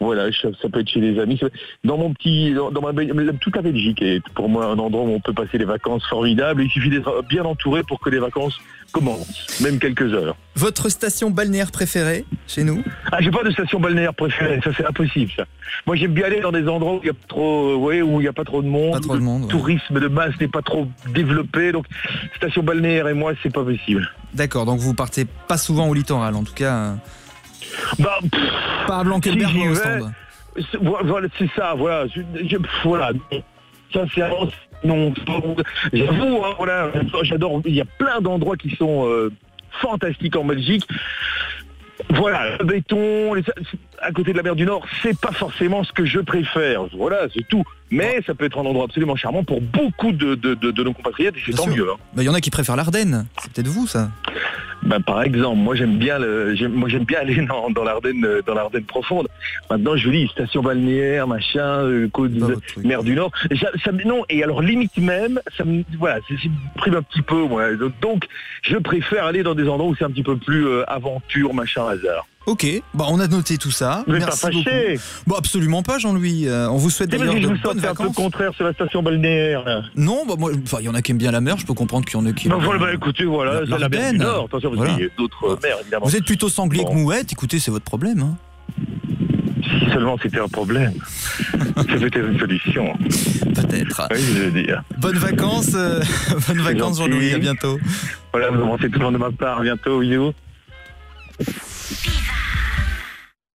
voilà, ça, ça peut être chez les amis. Dans mon petit, dans, dans ma, toute la Belgique est pour moi un endroit où on peut passer des vacances formidables. Il suffit d'être bien entouré pour que les vacances commencent, même quelques heures. Votre station balnéaire préférée chez nous? Ah, j'ai pas de station balnéaire préférée, ça c'est impossible ça. Moi j'aime bien aller dans des endroits où il y a pas trop, euh, ouais, où il y a pas trop de monde, le tourisme de masse n'est pas trop développé, donc station balnéaire et moi c'est pas possible. D'accord, donc vous partez pas souvent au littoral, en tout cas. euh, Bah, pas à Blanquerberg si au stand. c'est- Voilà, c'est ça, voilà. Je, je- voilà. Sincèrement, non. J'avoue, hein, voilà, j'adore. Il y a plein d'endroits qui sont euh, fantastiques en Belgique. Voilà, le béton, les- à côté de la mer du Nord, c'est pas forcément ce que je préfère. Voilà, c'est tout. Mais ça peut être un endroit absolument charmant pour beaucoup de, de- de- de nos compatriotes et c'est tant mieux. hein. Bah, Il y en a qui préfèrent l'Ardenne, c'est peut-être vous ça Ben, par exemple, moi j'aime bien le, j'aime- moi j'aime bien aller dans, dans l'Ardenne, dans l'Ardenne profonde. Maintenant, je vous dis station balnéaire, machin, euh, côte mer du Nord. Et Ça, ça me- non, et alors limite même, ça me, voilà, c'est, prime un petit peu, moi. Donc, je préfère aller dans des endroits où c'est un petit peu plus euh, aventure, machin, hasard. Ok, bah on a noté tout ça. Vous êtes Merci pas fâché beaucoup. Bon, absolument pas, Jean-Louis. Euh, on vous souhaite d'ailleurs de bonnes sentais un peu vacances. contraire sur la station balnéaire. là. Non, bah moi, enfin, il y en a qui aiment bien la mer. Je peux comprendre qu'il y en a qui. Aiment voilà, bien bah, écoutez, voilà, la mer l'Ardenne. du Nord. Attention, parce Voilà. qu'il y a d'autres euh, mers, évidemment. Vous êtes plutôt sanglier Bon. que mouette. Écoutez, c'est votre problème. hein. Si seulement c'était un problème. peut-être une solution. Peut-être. Oui, je veux dire. Bonnes vacances, euh, bonnes vacances. Jean-Louis. À bientôt. Voilà, vous avancez tout le monde de ma part. À bientôt, bisous.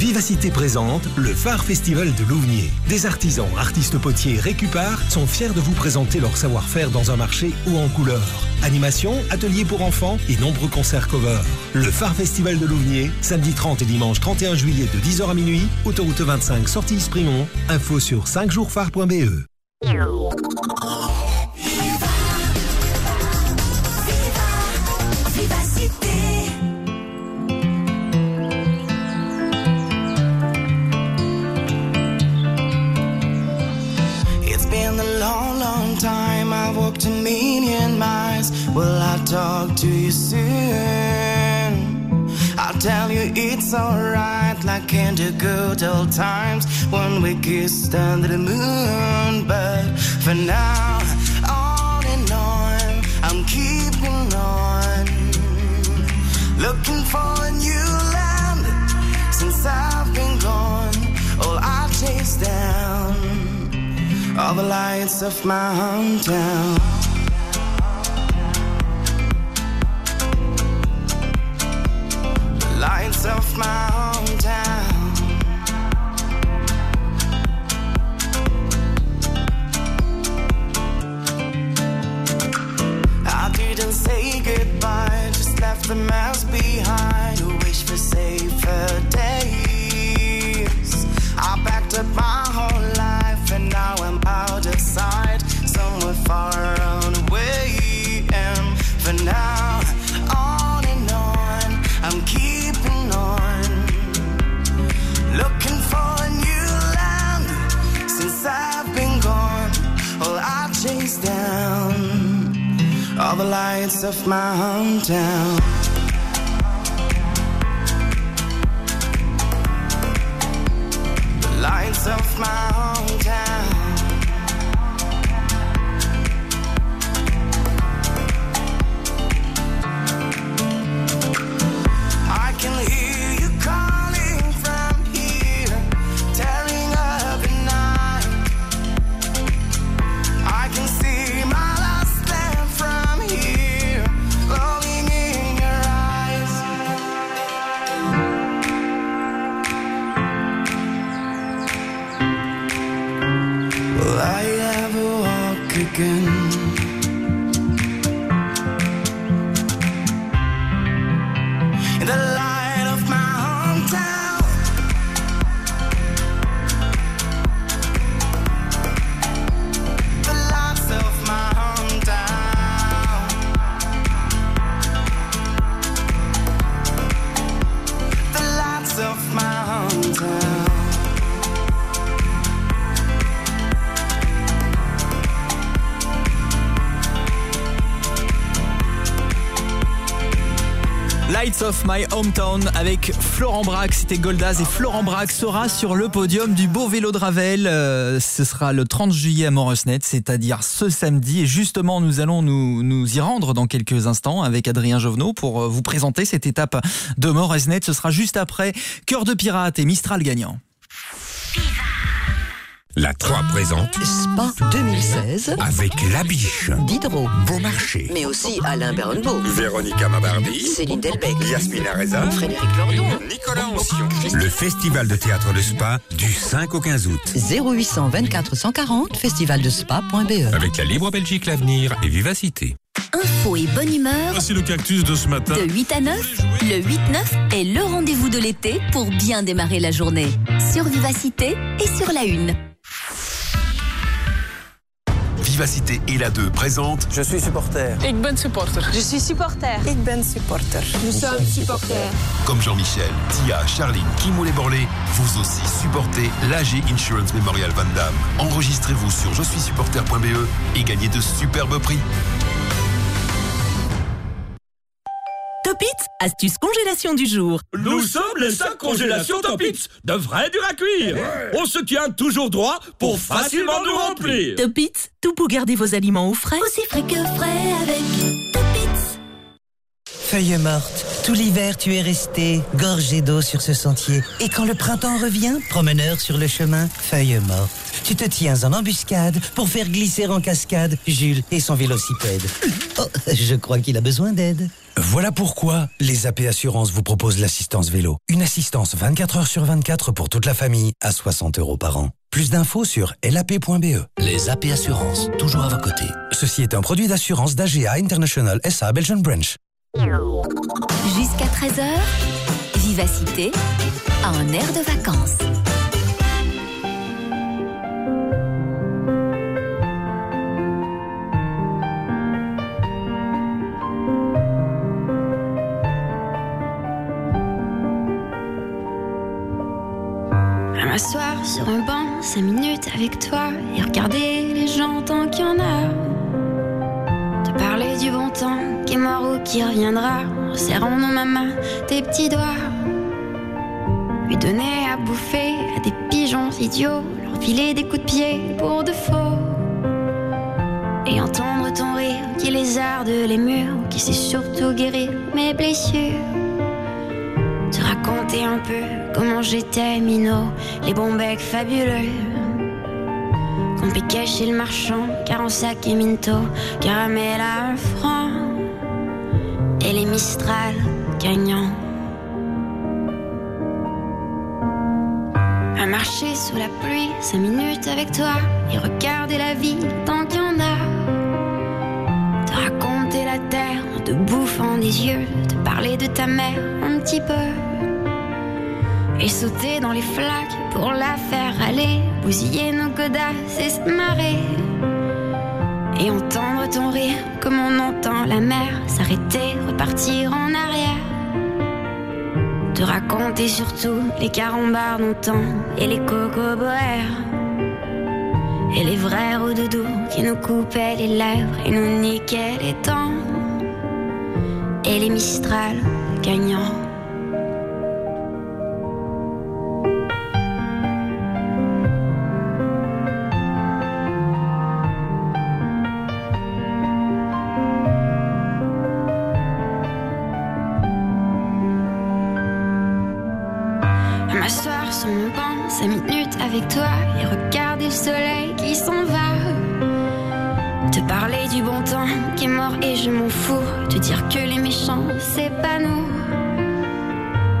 Vivacité présente le Phare Festival de Louvnier. Des artisans, artistes potiers récupards sont fiers de vous présenter leur savoir-faire dans un marché ou en couleur. Animation, ateliers pour enfants et nombreux concerts cover. Le Phare Festival de Louvnier, samedi 30 et dimanche 31 juillet de 10h à minuit, autoroute 25 sortie Sprimont. Info sur 5jours-phare.be. Will I talk to you soon? I'll tell you it's alright, like in the good old times when we kissed under the moon. But for now, on and on, I'm keeping on. Looking for a new land since I've been gone. All I chase down all the lights of my hometown. Lights of my hometown. Hometown avec Florent Braque. C'était Goldaz et Florent Braque sera sur le podium du beau vélo de Ravel. Euh, ce sera le 30 juillet à Moresnet, c'est-à-dire ce samedi. Et justement, nous allons nous, nous y rendre dans quelques instants avec Adrien Jovenot pour euh, vous présenter cette étape de Moresnet. Ce sera juste après Cœur de pirate et Mistral gagnant. La 3 présente Spa 2016 avec La Biche, Diderot, Beaumarchais, mais aussi Alain Berenbeau, Véronica Mabardi, Céline Delbecq, Yasmina Reza, Frédéric Lordon, Nicolas Ancion. Le festival de théâtre de Spa du 5 au 15 août. 0800 24 140 festivaldespa.be. Avec la Libre Belgique L'Avenir et Vivacité. Info et bonne humeur. Voici le cactus de ce matin. De 8 à 9, le 8-9 est le rendez-vous de l'été pour bien démarrer la journée. Sur Vivacité et sur la Une. Vivacité et la 2 présente Je suis supporter. Ik ben supporter. Je suis supporter. Ik ben supporter. Nous sommes supporters. Comme Jean-Michel, Tia, Charline, Kimolé Borlé, vous aussi supportez l'AG Insurance Memorial Van Damme. Enregistrez-vous sur je suis supporter.be et gagnez de superbes prix. Topits, astuce congélation du jour. Nous sommes les 5 congélations Topits, de vrai dur à cuire. On se tient toujours droit pour facilement nous remplir. Topits, tout pour garder vos aliments au frais. Aussi frais que frais avec Feuille morte, tout l'hiver tu es resté gorgé d'eau sur ce sentier. Et quand le printemps revient, promeneur sur le chemin, feuille morte. Tu te tiens en embuscade pour faire glisser en cascade Jules et son vélocipède. Oh, je crois qu'il a besoin d'aide. Voilà pourquoi les AP Assurances vous proposent l'assistance vélo. Une assistance 24 heures sur 24 pour toute la famille à 60 euros par an. Plus d'infos sur lap.be. Les AP Assurances, toujours à vos côtés. Ceci est un produit d'assurance d'AGA International SA Belgian Branch. Jusqu'à 13h, Vivacité, un air de vacances. M'asseoir sur un banc, cinq minutes avec toi et regarder les gens tant qu'il y en a. Parler du bon temps qui est mort ou qui reviendra, en serrant dans ma main tes petits doigts. Lui donner à bouffer à des pigeons idiots, leur filer des coups de pied pour de faux. Et entendre ton rire qui lézarde les murs, qui sait surtout guérir mes blessures. Te raconter un peu comment j'étais minot, les bons becs fabuleux. Qu'on piquait chez le marchand, car en sac et minto, caramel à un franc. Et les Mistral gagnants. À marcher sous la pluie, cinq minutes avec toi, et regarder la vie tant qu'il y en a. Te raconter la terre en te bouffant des yeux, te parler de ta mère un petit peu. Et sauter dans les flaques pour la faire aller, bousiller nos godasses et se marrer. Et entendre ton rire comme on entend la mer s'arrêter, repartir en arrière. Te raconter surtout les carambars d'antan et les cocoboères. Et les vrais doudous qui nous coupaient les lèvres et nous niquaient les dents. Et les Mistral gagnants. Dire que les méchants, c'est pas nous.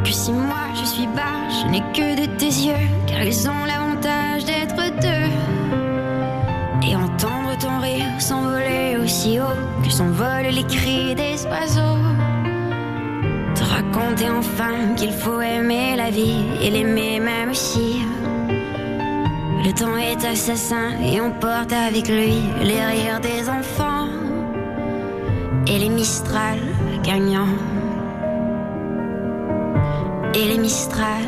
Que si moi je suis bas, je n'ai que de tes yeux, car ils ont l'avantage d'être deux. Et entendre ton rire s'envoler aussi haut que s'envolent les cris des oiseaux. Te raconter enfin qu'il faut aimer la vie et l'aimer même aussi. Le temps est assassin et on porte avec lui les rires des enfants et les Mistral gagnants. Et les Mistral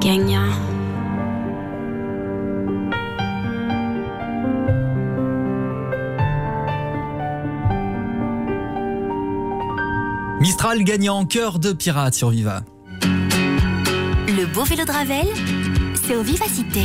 gagnants. Mistral gagnant, cœur de pirate sur Viva. Le beau vélo de Ravel, c'est au Vivacité.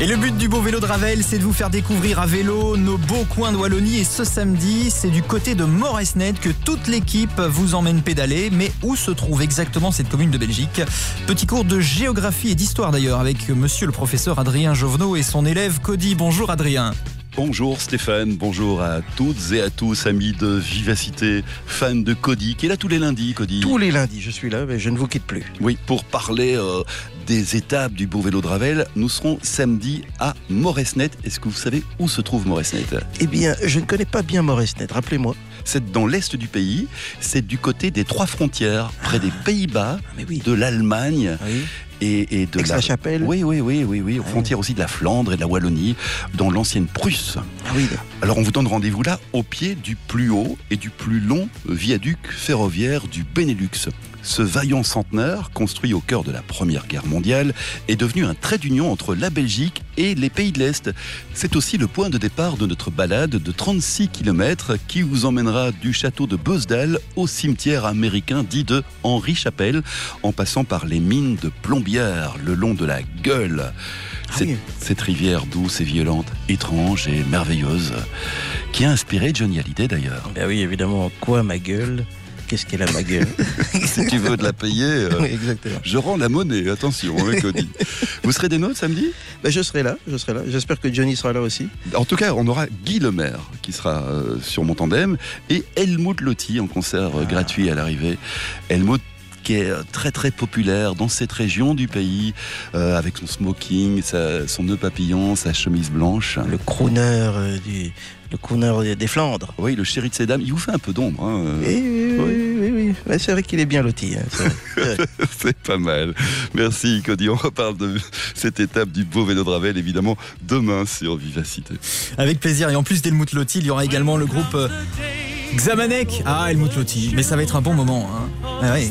Et le but du beau vélo de Ravel, c'est de vous faire découvrir à vélo nos beaux coins de Wallonie. Et ce samedi, c'est du côté de Moresnet que toute l'équipe vous emmène pédaler. Mais où se trouve exactement cette commune de Belgique? Petit cours de géographie et d'histoire d'ailleurs avec monsieur le professeur Adrien Jovenot et son élève Cody. Bonjour Adrien. Bonjour Stéphane, bonjour à toutes et à tous, amis de Vivacité, fans de Cody, qui est là tous les lundis, Cody. Tous les lundis, je suis là, mais je ne vous quitte plus. Oui, pour parler euh, des étapes du beau vélo de Ravel, nous serons samedi à Moresnet. Est-ce que vous savez où se trouve Moresnet? Eh bien, je ne connais pas bien Moresnet, rappelez-moi. C'est dans l'est du pays, c'est du côté des trois frontières, près des Pays-Bas, de l'Allemagne. Et, et de Aix-la-Chapelle Oui, oui, oui, oui, oui, aux frontières aussi de la Flandre et de la Wallonie, dans l'ancienne Prusse. Alors on vous donne rendez-vous là, au pied du plus haut et du plus long viaduc ferroviaire du Benelux. Ce vaillant centenaire, construit au cœur de la Première Guerre mondiale, est devenu un trait d'union entre la Belgique et les pays de l'Est. C'est aussi le point de départ de notre balade de 36 km qui vous emmènera du château de Beusdal au cimetière américain dit de Henri Chapelle, en passant par les mines de Plombières le long de la Gueule. Cette, cette rivière douce et violente, étrange et merveilleuse, qui a inspiré Johnny Hallyday d'ailleurs. Ben oui, évidemment, quoi ma gueule Qu'est-ce qu'elle a ma gueule? Si tu veux de la payer, euh, Oui, exactement. je rends la monnaie, attention, hein, Cody. Vous serez des nôtres samedi? Ben, Je serai là, je serai là. J'espère que Johnny sera là aussi. En tout cas, on aura Guy Lemaire qui sera euh, sur mon tandem et Helmut Lotti en concert Ah. euh, gratuit à l'arrivée. Helmut qui est très très populaire dans cette région du pays, euh, avec son smoking, sa- son nœud papillon, sa chemise blanche. Le crooner euh, du, le crooner des Flandres. Oui, le chéri de ces dames. Il vous fait un peu d'ombre. hein. Oui, oui, oui, oui, c'est vrai qu'il est bien loti. hein. C'est pas mal. Merci Cody. On reparle de cette étape du beau vélo de Ravel, évidemment, demain sur Vivacité. Avec plaisir. Et en plus d'Helmut Lotti, il y aura également le groupe euh, Xamanek. Ah, Helmut Lotti. Mais ça va être un bon moment. hein. Ah oui.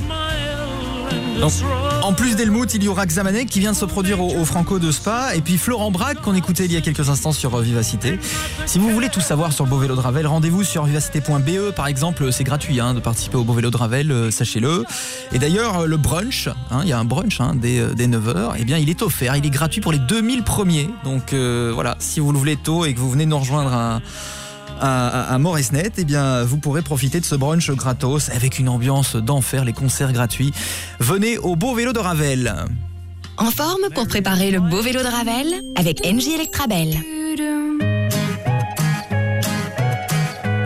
En plus d'Helmut, il y aura Xamanek qui vient de se produire au, Franco de Spa et puis Florent Braque qu'on écoutait il y a quelques instants sur euh, Vivacité. Si vous voulez tout savoir sur le beau vélo de Ravel, rendez-vous sur vivacité.be par exemple, c'est gratuit hein, de participer au beau vélo de Ravel, euh, sachez-le. Et d'ailleurs, euh, le brunch, hein, il y a un brunch hein, dès, euh, dès 9h, et bien il est offert, il est gratuit pour les 2000 premiers. Donc voilà, si vous le voulez tôt et que vous venez nous rejoindre à à, à, Moresnet, eh bien, vous pourrez profiter de ce brunch gratos avec une ambiance d'enfer, les concerts gratuits. Venez au beau vélo de Ravel. En forme pour préparer le beau vélo de Ravel avec NJ Electrabel.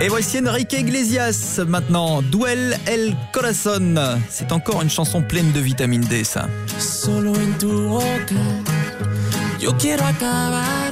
Et voici Enrique Iglesias maintenant, Duel El Corazon. C'est encore une chanson pleine de vitamine D, ça. Solo en tu boca, yo quiero acabar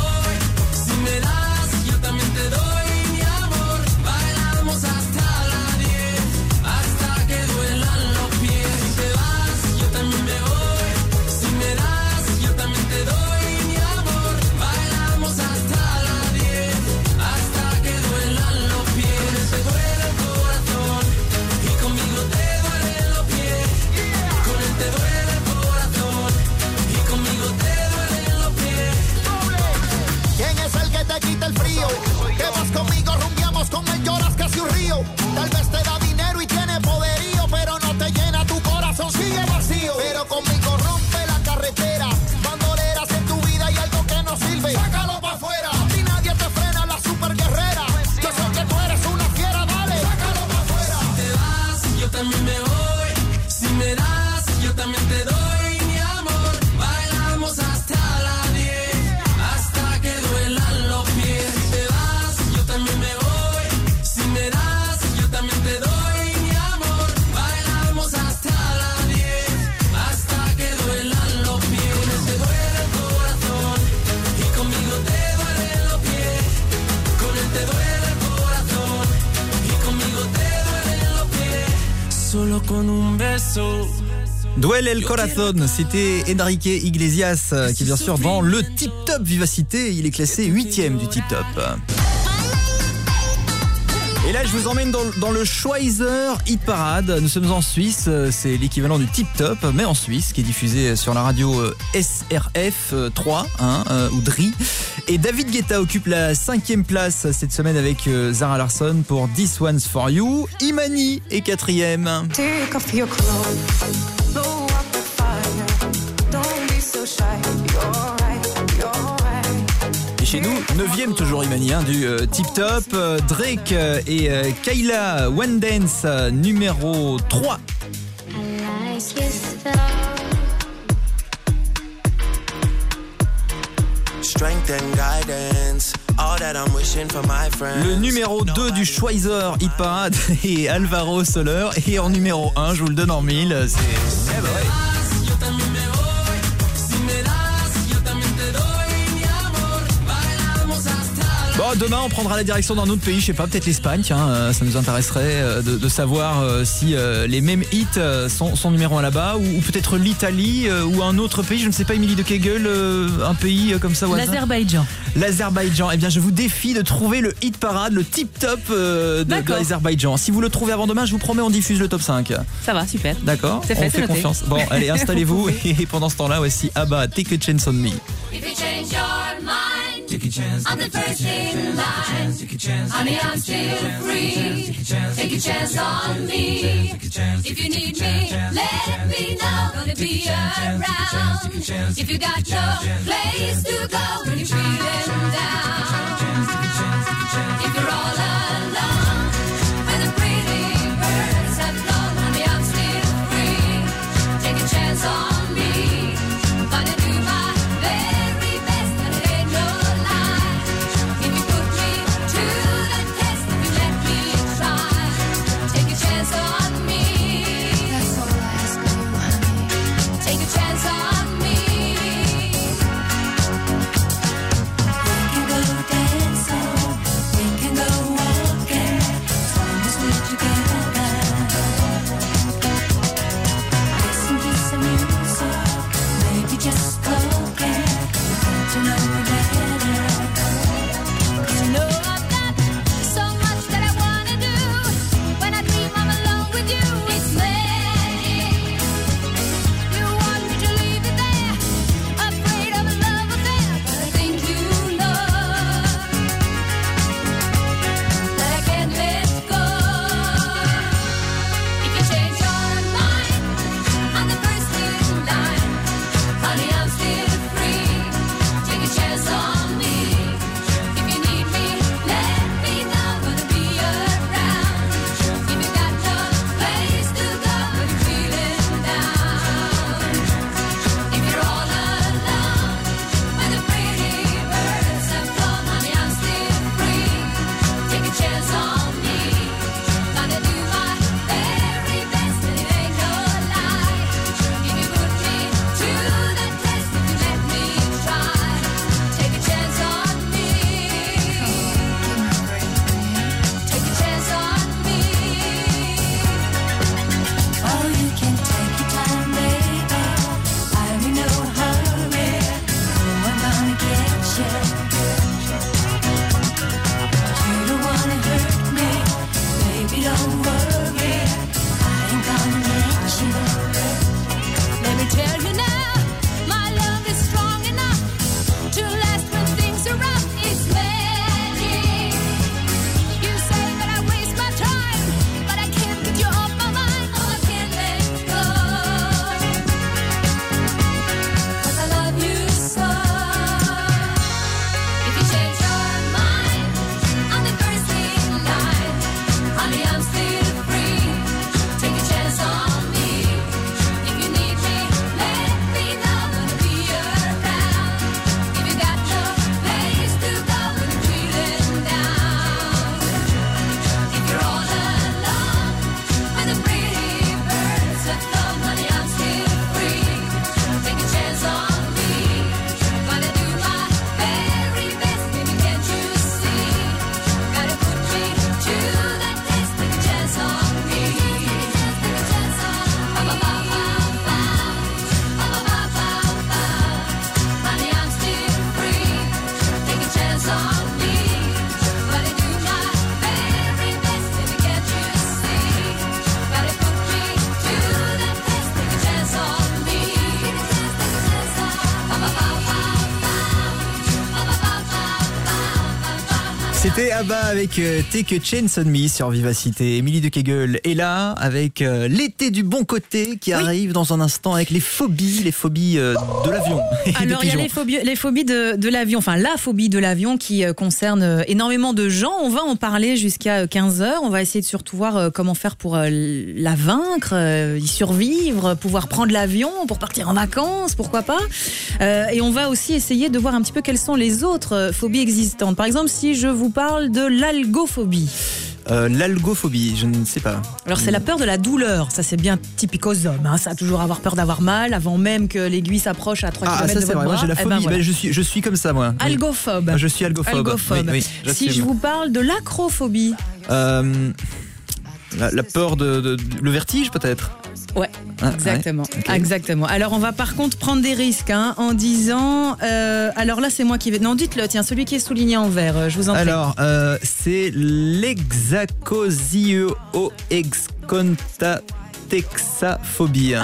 Quita el frío. Te vas conmigo, rumbiamos con él, lloras casi un río. Tal vez te da Duel El Corazon, c'était Enrique Iglesias euh, qui bien sûr dans le Tip Top Vivacité. Il est classé 8ème du Tip Top. Et là, je vous emmène dans, le Schweizer Hit Parade. Nous sommes en Suisse, euh, c'est l'équivalent du Tip Top, mais en Suisse, qui est diffusé sur la radio euh, SRF euh, 3 hein, ou DRI. Et David Guetta occupe la cinquième place cette semaine avec Zara Larsson pour This One's For You. Imani est quatrième. Take off your clothes, chez nous, 9ème toujours Imani hein, du euh, Tip Top. Euh, Drake euh, et Kayla One Dance numéro 3. Strength and guidance, all that I'm wishing for my friends. Le numéro 2 du Schweizer Hit Parade est Alvaro Soler. Et en numéro 1, je vous le donne en mille, c'est... Eh ben ouais. Bon, demain, on prendra la direction d'un autre pays, je sais pas, peut-être l'Espagne, tiens, euh, ça nous intéresserait euh, de, de savoir euh, si euh, les mêmes hits euh, sont, sont numéro 1 là-bas, ou, ou peut-être l'Italie, euh, ou un autre pays, je ne sais pas, Émilie de Kegel, euh, un pays euh, comme ça L'Azerbaïdjan. L'Azerbaïdjan. Eh bien, je vous défie de trouver le hit parade, le tip top euh, de, l'Azerbaïdjan. Si vous le trouvez avant demain, je vous promets, on diffuse le top 5. Ça va, super. D'accord C'est fait, On c'est fait noté. confiance. Bon, allez, installez-vous. Et pendant ce temps-là, voici Abba, Take a Chance on Me. If you change your mind, take a chance. I'm the first in line. Honey, I'm still free. Take a chance on me. If you need me, let me know. Gonna be around. If you got no place to go when you're feeling down. Abba avec euh, Take a Chance on Me sur Vivacité. Émilie de Kegel est là avec euh, l'été du bon côté qui arrive dans un instant avec les phobies, les phobies euh, de l'avion. Alors, il y a les phobies, les phobies de, de l'avion, enfin la phobie de l'avion qui euh, concerne énormément de gens. On va en parler jusqu'à 15h. On va essayer de surtout voir comment faire pour la vaincre, y survivre, pouvoir prendre l'avion pour partir en vacances, pourquoi pas. Et on va aussi essayer de voir un petit peu quelles sont les autres phobies existantes. Par exemple, si je vous parle de l'algophobie. Euh, L'algophobie, je ne sais pas. Alors c'est la peur de la douleur, ça c'est bien typique aux hommes, hein. ça toujours avoir peur d'avoir mal avant même que l'aiguille s'approche à 3 Ah, km ça de votre vrai, moi j'ai la Eh phobie, ben, voilà. Ben, je, suis, je suis comme ça moi. Algophobe. Ah, Je suis algophobe. Algophobe. Oui, oui, si je vous parle de l'acrophobie. Euh, la, la peur de, de- le vertige peut-être Ouais, Ah, exactement. ouais, ok. Exactement. Alors on va par contre prendre des risques hein, en disant. euh, alors là c'est moi qui vais. Non, dites-le, tiens, celui qui est souligné en vert, euh, je vous en prie. Alors, euh, c'est l'exacosio texaphobie.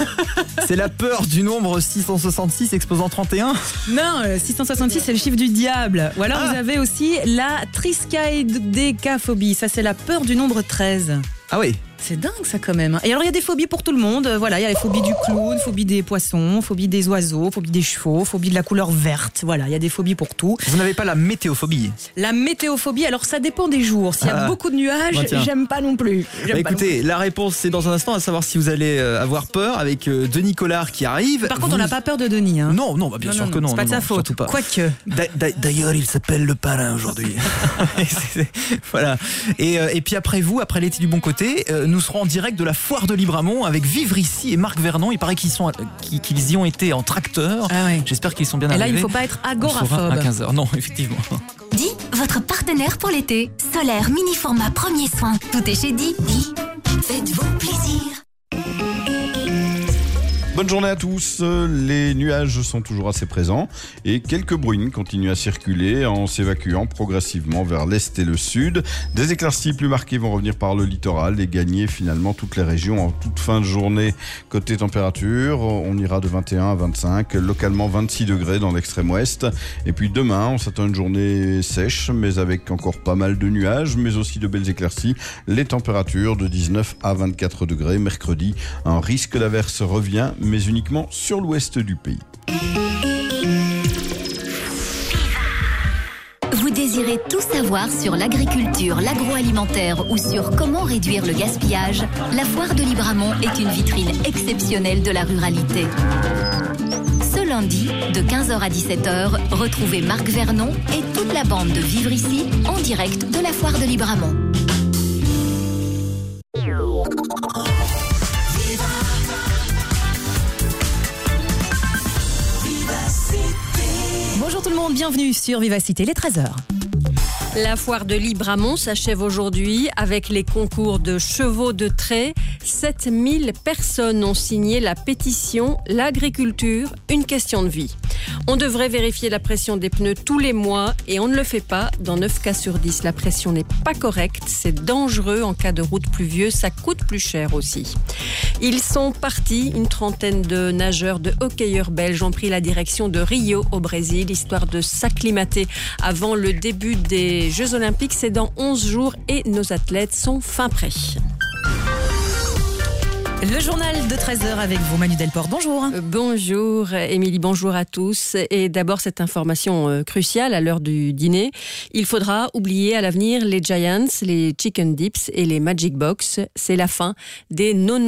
c'est la peur du nombre 666 exposant 31 Non, euh, 666 c'est le chiffre du diable. Ou alors Ah. vous avez aussi la triskaïdécaphobie, ça c'est la peur du nombre 13. Ah oui C'est dingue ça quand même. Et alors il y a des phobies pour tout le monde. Euh, Voilà, il y a les phobies du clown, phobie des poissons, phobie des oiseaux, phobie des chevaux, phobie de la couleur verte. Voilà, il y a des phobies pour tout. Vous n'avez pas la météophobie La météophobie, alors ça dépend des jours. S'il y a Ah. beaucoup de nuages, Bah, j'aime pas non plus. Bah, non écoutez, la réponse c'est dans un instant, à savoir si vous allez euh, avoir peur avec euh, Denis Collard qui arrive. Par contre, on n'a pas peur de Denis. Hein. Non, non, bah, bien Non, sûr non, que non. c'est pas de sa faute. Quoique. D'a- d'a- D'ailleurs, il s'appelle le parrain aujourd'hui. Voilà. Et, et puis après vous, après l'été du bon côté, euh, nous serons en direct de la foire de Libramont avec Vivre ici et Marc Vernon. Il paraît qu'ils sont, qu'ils y ont été en tracteur. J'espère qu'ils sont bien Ah Et là, arrivés. il faut pas être agoraphobe. à 15h. Non, effectivement. Di, votre partenaire pour l'été. Solaire, mini format, premier soin. Tout est chez Di. Di, faites-vous plaisir. Bonne journée à tous. Les nuages sont toujours assez présents et quelques bruines continuent à circuler en s'évacuant progressivement vers l'est et le sud. Des éclaircies plus marquées vont revenir par le littoral et gagner finalement toutes les régions en toute fin de journée. Côté température, on ira de 21 à 25, localement 26 degrés dans l'extrême ouest. Et puis demain, on s'attend à une journée sèche, mais avec encore pas mal de nuages, mais aussi de belles éclaircies. Les températures de 19 à 24 degrés. Mercredi, un risque d'averse revient, mais uniquement sur l'ouest du pays. Vous désirez tout savoir sur l'agriculture, l'agroalimentaire ou sur comment réduire le gaspillage? La foire de Libramont est une vitrine exceptionnelle de la ruralité. Ce lundi, de 15h à 17h, retrouvez Marc Vernon et toute la bande de Vivre ici en direct de la foire de Libramont. Bonjour tout le monde, bienvenue sur Vivacité, les 13h. La foire de Libramont s'achève aujourd'hui avec les concours de chevaux de trait. 7000 personnes ont signé la pétition L'agriculture, une question de vie. On devrait vérifier la pression des pneus tous les mois et on ne le fait pas. Dans 9 cas sur 10, la pression n'est pas correcte. C'est dangereux en cas de route pluvieuse. Ça coûte plus cher aussi. Ils sont partis. Une trentaine de nageurs, de hockeyeurs belges ont pris la direction de Rio au Brésil, histoire de s'acclimater avant le début des Jeux Olympiques. C'est dans 11 jours et nos athlètes sont fin prêts. Le journal de 13h avec vous, Manu Delport. Bonjour. Bonjour, Émilie, bonjour à tous. Et d'abord, cette information euh, cruciale à l'heure du dîner. Il faudra oublier à l'avenir les Giants, les Chicken Dips et les Magic Box. C'est la fin des 90